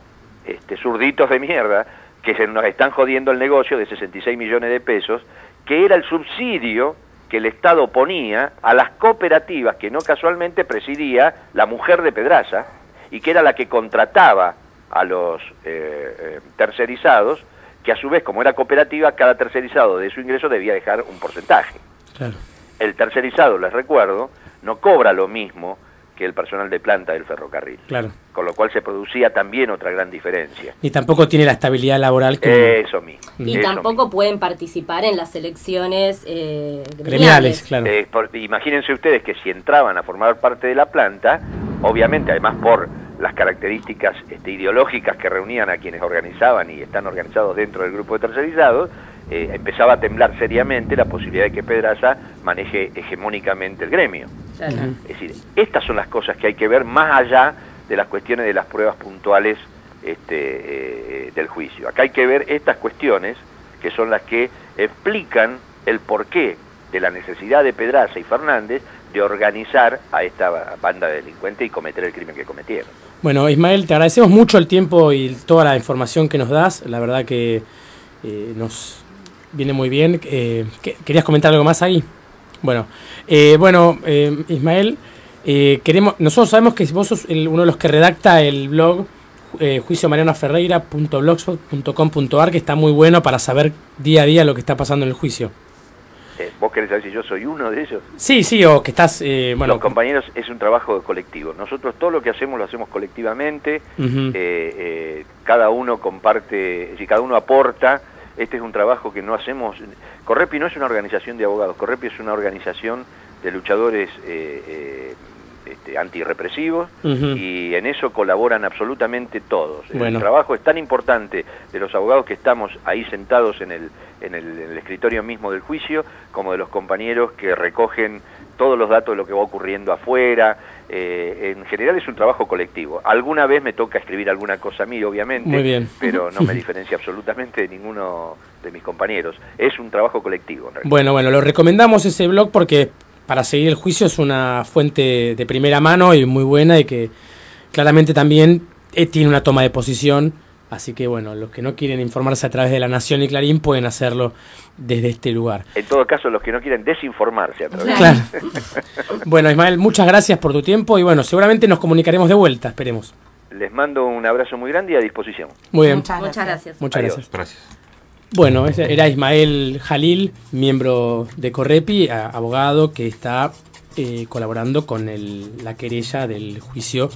este, zurditos de mierda, que se nos están jodiendo el negocio de 66 millones de pesos, que era el subsidio que el Estado ponía a las cooperativas que no casualmente presidía la mujer de Pedraza y que era la que contrataba a los eh, eh, tercerizados, que a su vez, como era cooperativa, cada tercerizado de su ingreso debía dejar un porcentaje. Claro. El tercerizado, les recuerdo, no cobra lo mismo que el personal de planta del ferrocarril, Claro. con lo cual se producía también otra gran diferencia. Ni tampoco tiene la estabilidad laboral que... Eso mismo. Y eso tampoco pueden participar en las elecciones eh, Gremiales, claro. Eh, por- imagínense ustedes que si entraban a formar parte de la planta, obviamente, además por las características este, ideológicas que reunían a quienes organizaban y están organizados dentro del grupo de tercerizados, eh, empezaba a temblar seriamente la posibilidad de que Pedraza maneje hegemónicamente el gremio. Es decir, estas son las cosas que hay que ver más allá de las cuestiones de las pruebas puntuales este, eh, del juicio. Acá hay que ver estas cuestiones que son las que explican el porqué de la necesidad de Pedraza y Fernández de organizar a esta ba- banda de delincuentes y cometer el crimen que cometieron. Bueno, Ismael, te agradecemos mucho el tiempo y toda la información que nos das. La verdad que eh, nos viene muy bien. Eh, ¿qué- ¿Querías comentar algo más ahí? Bueno, eh, bueno eh, Ismael, eh, queremos, nosotros sabemos que vos sos el- uno de los que redacta el blog eh, juiciomarianoferreira.blogspot.com.ar que está muy bueno para saber día a día lo que está pasando en el juicio. Eh, ¿Vos querés saber si yo soy uno de ellos? Sí, sí, o que estás, eh, bueno, Los compañeros es un trabajo colectivo. Nosotros todo lo que hacemos lo hacemos colectivamente. Eh, eh, cada uno comparte, decir, cada uno aporta. Este es un trabajo que no hacemos. Correpi no es una organización de abogados. Correpi es una organización de luchadores eh, eh, este, antirrepresivos y en eso colaboran absolutamente todos. Bueno. El trabajo es tan importante de los abogados que estamos ahí sentados en el, en el, en el escritorio mismo del juicio, como de los compañeros que recogen todos los datos de lo que va ocurriendo afuera. Eh, en general es un trabajo colectivo. Alguna vez me toca escribir alguna cosa a mí, obviamente, Muy bien. pero no me diferencia absolutamente de ninguno de mis compañeros. Es un trabajo colectivo. en realidad. Bueno, bueno, lo recomendamos ese blog porque para seguir el juicio es una fuente de primera mano y muy buena y que claramente también eh, tiene una toma de posición. Así que bueno, los que no quieren informarse a través de La Nación y Clarín pueden hacerlo desde este lugar. En todo caso, los que no quieren desinformarse a través Claro. Bueno, Ismael, muchas gracias por tu tiempo y bueno, seguramente nos comunicaremos de vuelta, esperemos. Les mando un abrazo muy grande y a disposición. Muy bien. Muchas gracias. Muchas gracias. Gracias. Bueno, ese era Ismael Jalil, miembro de Correpi, abogado que está eh, colaborando con el- la querella del juicio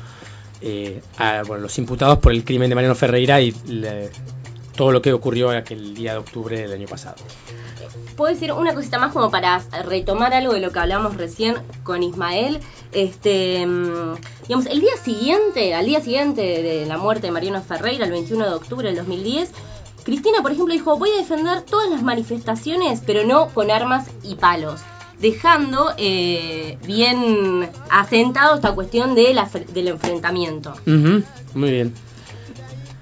eh, a bueno, los imputados por el crimen de Mariano Ferreira y todo lo que ocurrió aquel día de octubre del año pasado. Puedo decir una cosita más como para retomar algo de lo que hablamos recién con Ismael. Este, mm, digamos, el día siguiente, al día siguiente de la muerte de Mariano Ferreira, el 21 de octubre del 2010, Cristina, por ejemplo, dijo, voy a defender todas las manifestaciones, pero no con armas y palos. Dejando eh, bien asentado esta cuestión de la del enfrentamiento. Muy bien.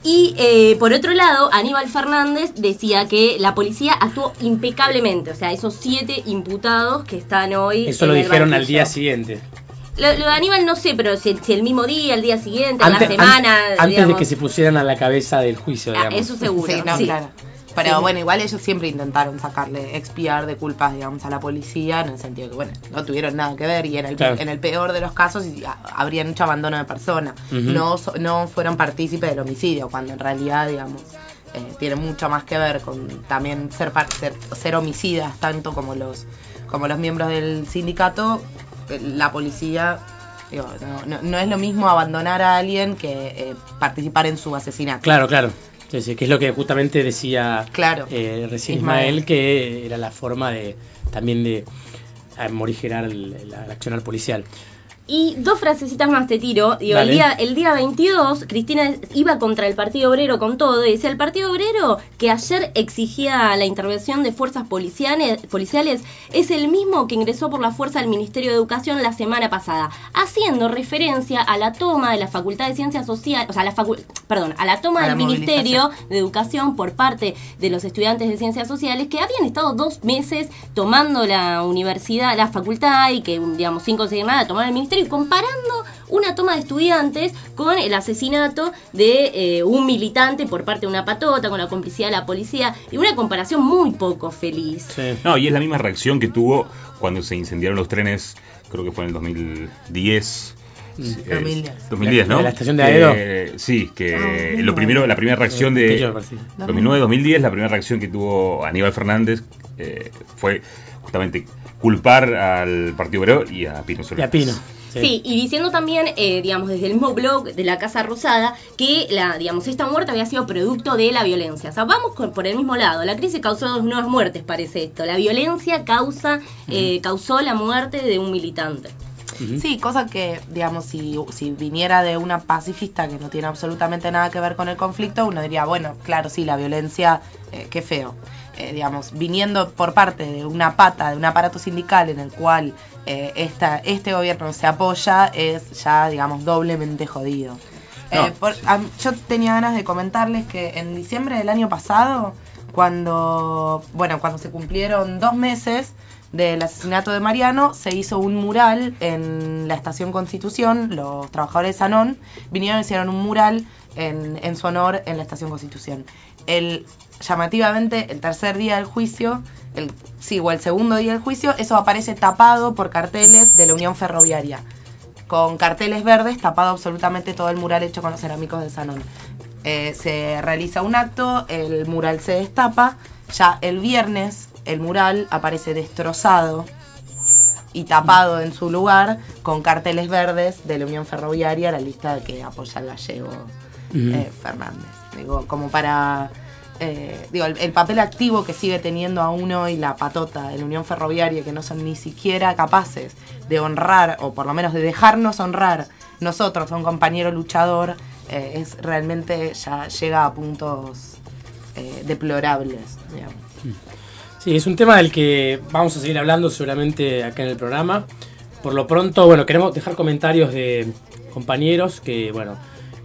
Y eh, por otro lado, Aníbal Fernández decía que la policía actuó impecablemente, o sea, esos siete imputados que están hoy. Eso en lo el dijeron al día siguiente. Lo, lo de Aníbal no sé, pero si, si el mismo día, el día siguiente, en Antes, la semana. an- antes de que se pusieran a la cabeza del juicio, Ah, digamos. eso seguro. Sí, no, sí. claro. Pero Sí. bueno, igual ellos siempre intentaron sacarle, expiar de culpas, digamos, a la policía, en el sentido que, bueno, no tuvieron nada que ver y en el, Claro. en el peor de los casos habrían hecho abandono de persona. Ujú. no, so- no fueron partícipes del homicidio, cuando en realidad, digamos, eh, tiene mucho más que ver con también ser, par- ser, ser homicidas, tanto como los, como los miembros del sindicato. eh, La policía, digo, no, no- no es lo mismo abandonar a alguien que eh, participar en su asesinato. Claro, claro. Sí, que es lo que justamente decía Claro. eh, recién Ismael. Ismael, que era la forma de también de morigerar el, el accionar policial. Y dos frasecitas más te tiro. Digo, el día, el día 22, Cristina iba contra el Partido Obrero con todo. Y decía, el Partido Obrero, que ayer exigía la intervención de fuerzas policiales, policiales, es el mismo que ingresó por la fuerza del Ministerio de Educación la semana pasada, haciendo referencia a la toma de la Facultad de Ciencias Sociales, o sea, la facu- perdón, a la toma A del la Ministerio de Educación por parte de los estudiantes de Ciencias Sociales que habían estado dos meses tomando la universidad, la facultad y que, digamos, sin conseguir nada, tomaron el ministerio comparando una toma de estudiantes con el asesinato de eh, un militante por parte de una patota, con la complicidad de la policía y una comparación muy poco feliz. No, y es la misma reacción que tuvo cuando se incendiaron los trenes, creo que fue en el 2010. Sí, eh, 2010. 2010, ¿no? ¿De la estación de Aedo? Que- sí, que Ah, lo primero, la primera reacción de Que yo, sí. 2009-2010, la primera reacción que tuvo Aníbal Fernández eh, fue justamente culpar al Partido Obrero y a Pino Y a Pino. Sí. y diciendo también, eh, digamos, desde el mismo blog de la Casa Rosada, que la, digamos, esta muerte había sido producto de la violencia. O sea, vamos con- por el mismo lado. La crisis causó dos nuevas muertes, parece esto. La violencia causa, eh, causó la muerte de un militante. Sí, cosa que, digamos, si, si viniera de una pacifista que no tiene absolutamente nada que ver con el conflicto, uno diría, bueno, claro, sí, la violencia, eh, qué feo. Eh, digamos, viniendo por parte de una pata, de un aparato sindical en el cual eh, esta, este gobierno se apoya, es ya, digamos, doblemente jodido. Eh, por- yo tenía ganas de comentarles que en diciembre del año pasado, cuando, bueno, cuando se cumplieron dos meses del asesinato de Mariano, se hizo un mural en la estación Constitución, los trabajadores de Sanón vinieron y hicieron un mural en, en su honor en la estación Constitución. El, llamativamente, el tercer día del juicio, el, sí, o el segundo día del juicio, eso aparece tapado por carteles de la Unión Ferroviaria con carteles verdes tapado absolutamente todo el mural hecho con los cerámicos de Sanón. Eh, se realiza un acto, el mural se destapa, ya el viernes el mural aparece destrozado y tapado en su lugar con carteles verdes de la Unión Ferroviaria, la lista que apoya al gallego eh, Fernández. Digo, como para... eh, digo, el, el papel activo que sigue teniendo aún hoy la patota de la Unión Ferroviaria, que no son ni siquiera capaces de honrar, o por lo menos de dejarnos honrar nosotros a un compañero luchador, eh, es realmente ya llega a puntos deplorables. digamos. Sí, es un tema del que vamos a seguir hablando seguramente acá en el programa. Por lo pronto, bueno, queremos dejar comentarios de compañeros que, bueno,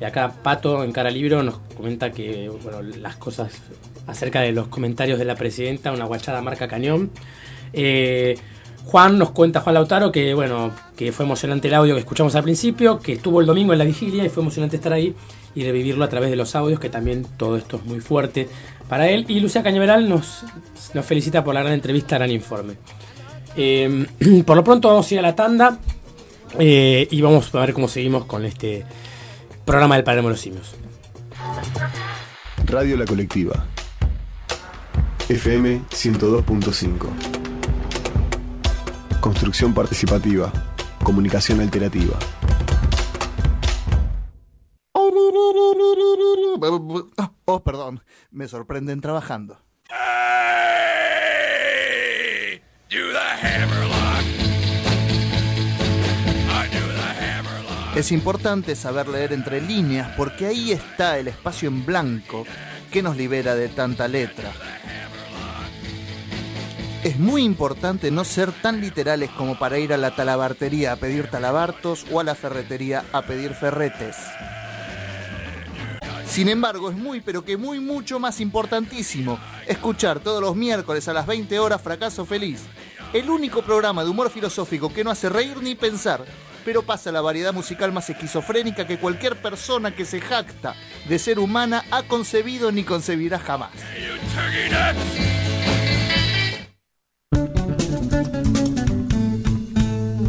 acá Pato en Cara Libro nos comenta que, bueno, las cosas acerca de los comentarios de la presidenta, una guachada marca cañón. Eh, Juan nos cuenta, Juan Lautaro, que, bueno, que fue emocionante el audio que escuchamos al principio, que estuvo el domingo en la vigilia y fue emocionante estar ahí y revivirlo a través de los audios, que también todo esto es muy fuerte para él. Y Lucía Cañaveral nos, nos felicita por la gran entrevista, gran informe. Eh, por lo pronto vamos a ir a la tanda eh, y vamos a ver cómo seguimos con este programa del Palermo de los Simios. Radio La Colectiva. FM 102.5. Construcción participativa. Comunicación alternativa. Oh, perdón, me sorprenden trabajando. Es importante saber leer entre líneas porque ahí está el espacio en blanco que nos libera de tanta letra. Es muy importante no ser tan literales como para ir a la talabartería a pedir talabartos o a la ferretería a pedir ferretes. Sin embargo, es muy, pero que muy, mucho más importantísimo escuchar todos los miércoles a las 20 horas Fracaso Feliz, el único programa de humor filosófico que no hace reír ni pensar, pero pasa la variedad musical más esquizofrénica que cualquier persona que se jacta de ser humana ha concebido ni concebirá jamás.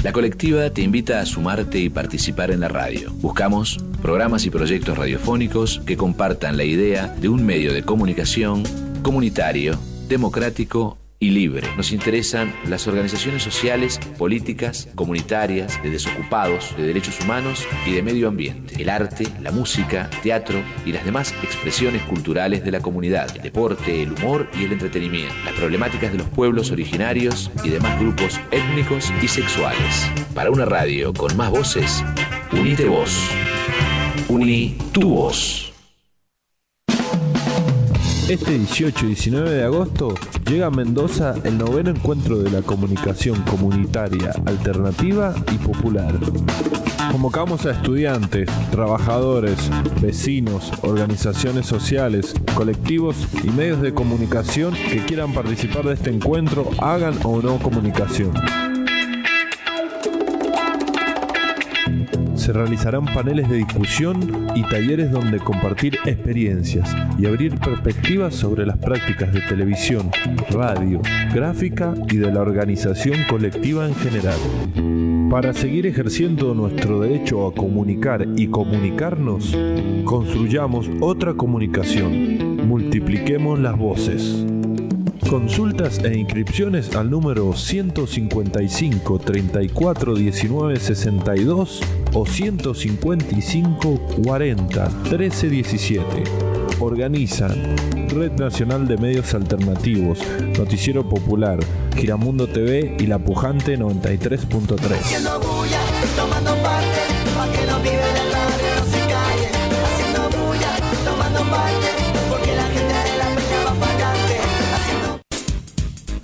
La colectiva te invita a sumarte y participar en la radio. Buscamos programas y proyectos radiofónicos que compartan la idea de un medio de comunicación comunitario, democrático y libre. Nos interesan las organizaciones sociales, políticas, comunitarias, de desocupados, de derechos humanos y de medio ambiente, el arte, la música, teatro y las demás expresiones culturales de la comunidad, el deporte, el humor y el entretenimiento, las problemáticas de los pueblos originarios y demás grupos étnicos y sexuales. Para una radio con más voces, unite vos. Uní tu voz. Este 18 y 19 de agosto llega a Mendoza el noveno encuentro de la comunicación comunitaria, alternativa y popular. Convocamos a estudiantes, trabajadores, vecinos, organizaciones sociales, colectivos y medios de comunicación que quieran participar de este encuentro, hagan o no comunicación. Se realizarán paneles de discusión y talleres donde compartir experiencias y abrir perspectivas sobre las prácticas de televisión, radio, gráfica y de la organización colectiva en general. Para seguir ejerciendo nuestro derecho a comunicar y comunicarnos, construyamos otra comunicación. Multipliquemos las voces. Consultas e inscripciones al número 155 34 19 62 o 155 40 13 17. Organizan Red Nacional de Medios Alternativos, Noticiero Popular, Giramundo TV y La Pujante 93.3.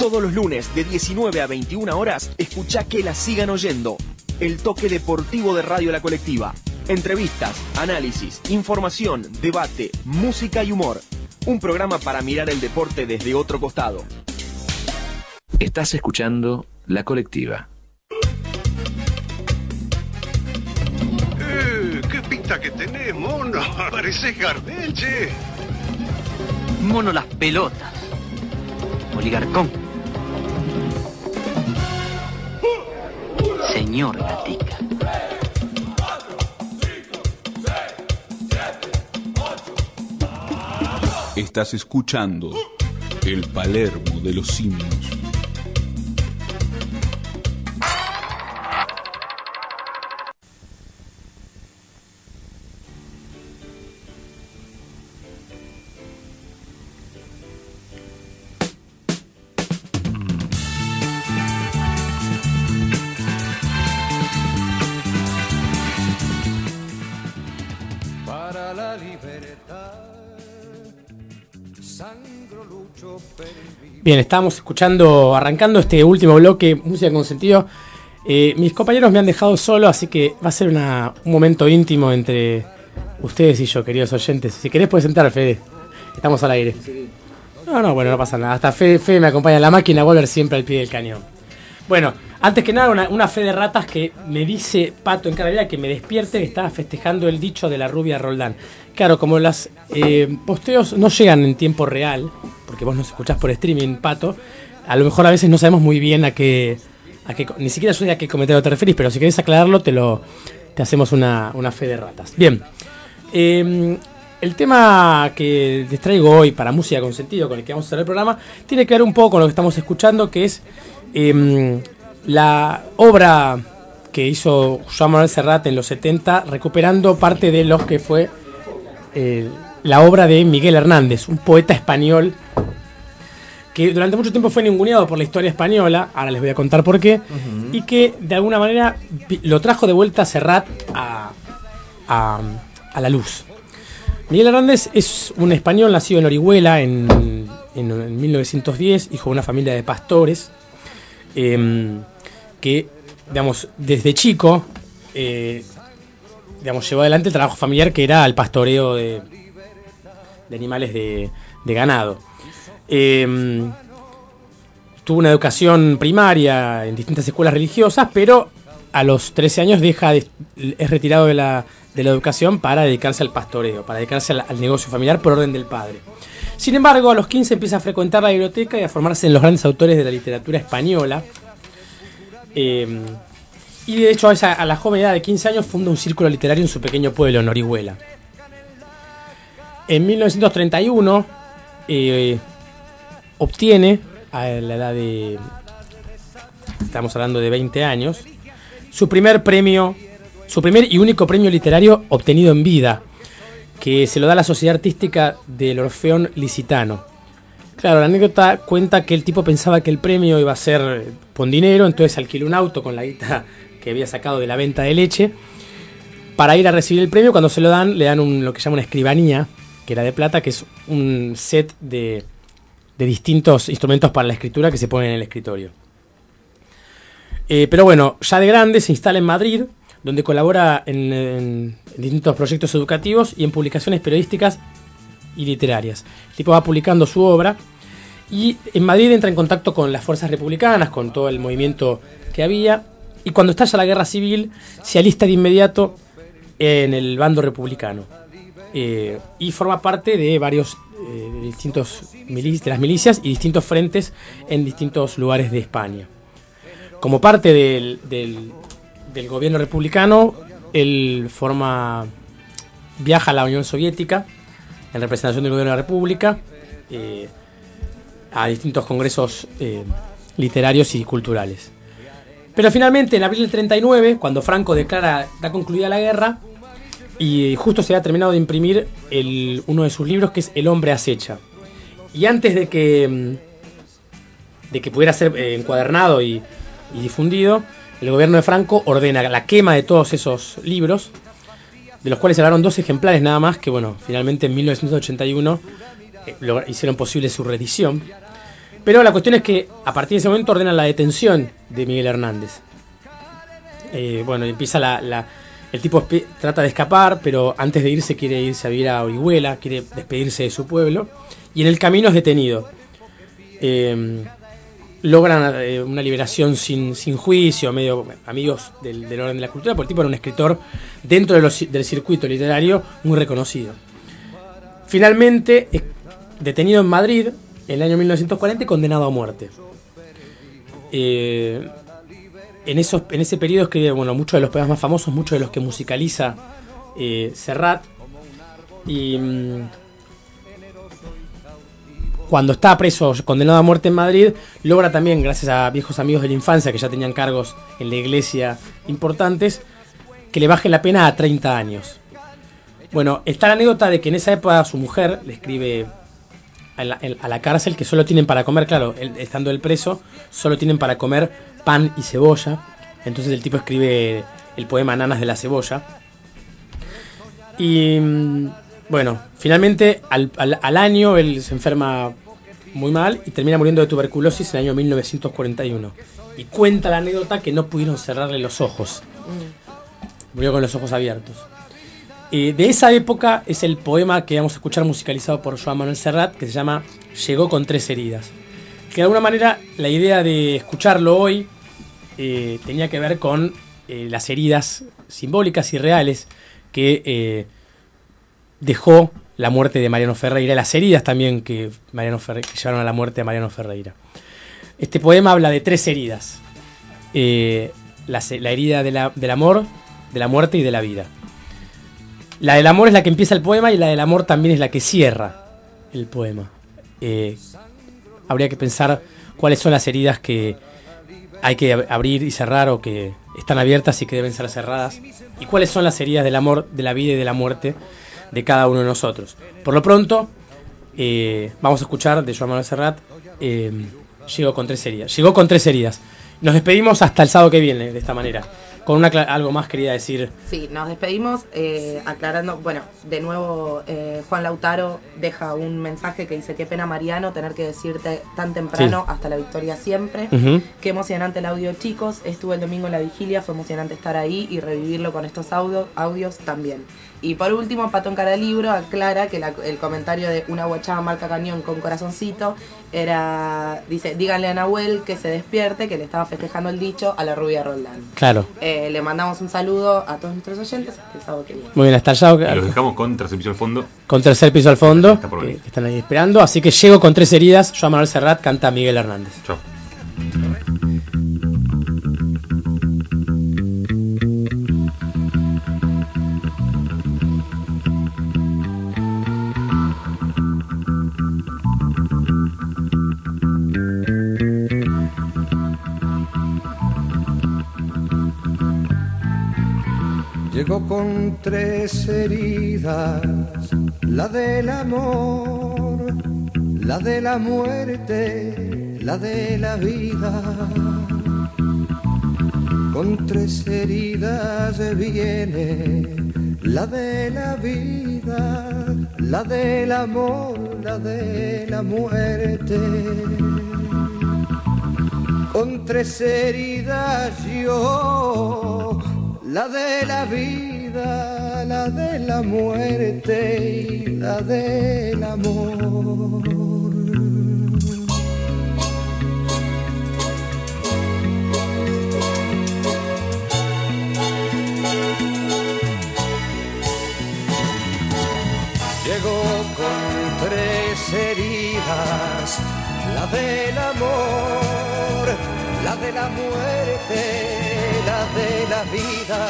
Todos los lunes de 19 a 21 horas, escucha que la sigan oyendo. El toque deportivo de Radio La Colectiva. Entrevistas, análisis, información, debate, música y humor. Un programa para mirar el deporte desde otro costado. Estás escuchando La Colectiva. Eh, ¿Qué pinta que tenés, mono? Pareces Gardel, che. Mono las pelotas. Oligarcón. Señor Gatica. Estás escuchando El Palermo de los Simios. Bien, estábamos escuchando, arrancando este último bloque, música con sentido. Eh, mis compañeros me han dejado solo, así que va a ser un momento íntimo entre ustedes y yo, queridos oyentes. Si querés, puedes sentar, Fede. Estamos al aire. No, no, bueno, no pasa nada. Hasta Fede, Fede me acompaña en la máquina, volver siempre al pie del cañón. Bueno, antes que nada, una, una de ratas que me dice Pato en Carolina que me despierte que estaba festejando el dicho de la rubia Roldán. Claro, como los posteos no llegan en tiempo real, porque vos nos escuchás por streaming, Pato, a lo mejor a veces no sabemos muy bien a qué, a qué ni siquiera yo a qué comentario te referís, pero si querés aclararlo, te lo te hacemos una, una fe de ratas. Bien. Eh, el tema que les traigo hoy para música con sentido, con el que vamos a hacer el programa, tiene que ver un poco con lo que estamos escuchando, que es em, la obra que hizo Joan Manuel Serrat en los 70, recuperando parte de lo que fue eh, la obra de Miguel Hernández, un poeta español que durante mucho tiempo fue ninguneado por la historia española, ahora les voy a contar por qué, y que de alguna manera lo trajo de vuelta Serrat a, a, a la luz. Miguel Hernández es un español nacido en Orihuela en, en- en 1910, hijo de una familia de pastores, em, que, digamos, desde chico, eh, digamos, llevó adelante el trabajo familiar que era el pastoreo de, animales de, ganado. Eh, tuvo una educación primaria en distintas escuelas religiosas, pero a los 13 años deja de- es retirado de la, de la educación para dedicarse al pastoreo, para dedicarse al, negocio familiar por orden del padre. Sin embargo, a los 15 empieza a frecuentar la biblioteca y a formarse en los grandes autores de la literatura española. Eh, y de hecho, a, la joven edad de 15 años funda un círculo literario en su pequeño pueblo, en Orihuela. En 1931 eh, obtiene, a la edad de. Estamos hablando de 20 años, su primer premio, su primer y único premio literario obtenido en vida, que se lo da la Sociedad Artística del Orfeón Licitano. Claro, la anécdota cuenta que el tipo pensaba que el premio iba a ser eh, con dinero, entonces alquiló un auto con la guita que había sacado de la venta de leche para ir a recibir el premio. Cuando se lo dan, le dan un, lo que llama una escribanía, que era de plata, que es un set de, de distintos instrumentos para la escritura que se ponen en el escritorio. Eh, pero bueno, ya de grande se instala en Madrid, donde colabora en, en distintos proyectos educativos y en publicaciones periodísticas y literarias. El tipo va publicando su obra y en Madrid entra en contacto con las fuerzas republicanas, con todo el movimiento que había, y cuando estalla la guerra civil se alista de inmediato en el bando republicano. Eh, y forma parte de varios eh, distintos de las milicias y distintos frentes en distintos lugares de España. Como parte del gobierno republicano, él forma viaja a la Unión Soviética en representación del gobierno de la República eh, a distintos congresos eh, literarios y culturales. Pero finalmente, en abril del 39, cuando Franco declara da concluida la guerra, y justo se ha terminado de imprimir uno de sus libros que es El hombre acecha. Y antes de que, mm, de que pudiera ser eh, encuadernado y, difundido, el gobierno de Franco ordena la quema de todos esos libros, de los cuales se hablaron dos ejemplares nada más, que bueno, finalmente en 1981 eh, logra- hicieron posible su reedición. Pero la cuestión es que a partir de ese momento ordenan la detención de Miguel Hernández. Eh, bueno, empieza la, el tipo trata de escapar, pero antes de irse quiere irse a vivir a Orihuela, quiere despedirse de su pueblo, y en el camino es detenido. Eh, logran eh, una liberación sin, sin juicio, medio amigos del, orden de la cultura, porque el tipo era un escritor dentro del circuito literario muy reconocido. Finalmente, detenido en Madrid en el año 1940 y condenado a muerte. Eh, en, esos, en ese periodo escribe bueno, muchos de los poemas más famosos, muchos de los que musicaliza eh, Serrat. Y mm, cuando está preso, condenado a muerte en Madrid, logra también, gracias a viejos amigos de la infancia que ya tenían cargos en la iglesia importantes, que le bajen la pena a 30 años. Bueno, está la anécdota de que en esa época su mujer le escribe a la, a la cárcel que solo tienen para comer, claro, estando el preso, solo tienen para comer pan y cebolla. Entonces el tipo escribe el poema Nanas de la cebolla. Y mm, bueno, finalmente al, al- al año él se enferma muy mal y termina muriendo de tuberculosis en el año 1941. Y cuenta la anécdota que no pudieron cerrarle los ojos. Murió con los ojos abiertos. Eh, de esa época es el poema que vamos a escuchar musicalizado por Joan Manuel Serrat, que se llama Llegó con tres heridas. Que de alguna manera la idea de escucharlo hoy eh, tenía que ver con eh, las heridas simbólicas y reales que dejó la muerte de Mariano Ferreira las heridas también que, Mariano Ferre- que llevaron a la muerte de Mariano Ferreira. Este poema habla de tres heridas. La, herida del amor, de la muerte y de la vida. La del amor es la que empieza el poema y la del amor también es la que cierra el poema. Eh, habría que pensar cuáles son las heridas que hay que ab- abrir y cerrar o que están abiertas y que deben ser cerradas. Y cuáles son las heridas del amor, de la vida y de la muerte de cada uno de nosotros. Por lo pronto, eh, vamos a escuchar de Joan Manuel Serrat. eh, con tres heridas. Llegó con tres heridas. Nos despedimos hasta el sábado que viene de esta manera. Con una, algo más quería decir. Sí, nos despedimos eh, aclarando, bueno, de nuevo eh, Juan Lautaro deja un mensaje que dice, qué pena Mariano tener que decirte tan temprano Sí. hasta la victoria siempre. Ujú. Qué emocionante el audio chicos, estuve el domingo en la vigilia, fue emocionante estar ahí y revivirlo con estos audio- audios también. Y por último, Pato en Cara Libro aclara que la- el comentario de una guachada marca cañón con corazoncito era, dice, díganle a Nahuel que se despierte, que le estaba festejando el dicho a la rubia Roldán. Claro. Eh, le mandamos un saludo a todos nuestros oyentes hasta el sábado que viene. Muy bien, hasta allá. Y los dejamos con Transemiso al fondo. Con tercer piso al fondo, por que, venir. que están ahí esperando. Así que llego con tres heridas. Yo a Manuel Serrat, canta Miguel Hernández. Chao. Con tres heridas, la del amor, la de la muerte, la de la vida. Con tres heridas viene la de la vida, la del amor, la de la muerte. Con tres heridas yo, la de la vida, la de la muerte y la del amor. Llegó con tres heridas, la del amor, la de la muerte, de la vida.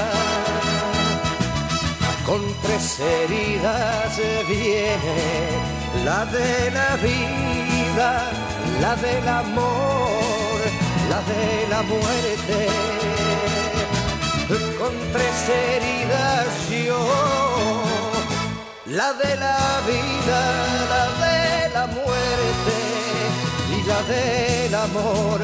Con tres heridas viene la de la vida, la del amor, la de la muerte. Con tres heridas yo la de la vida, la de la muerte y la del amor.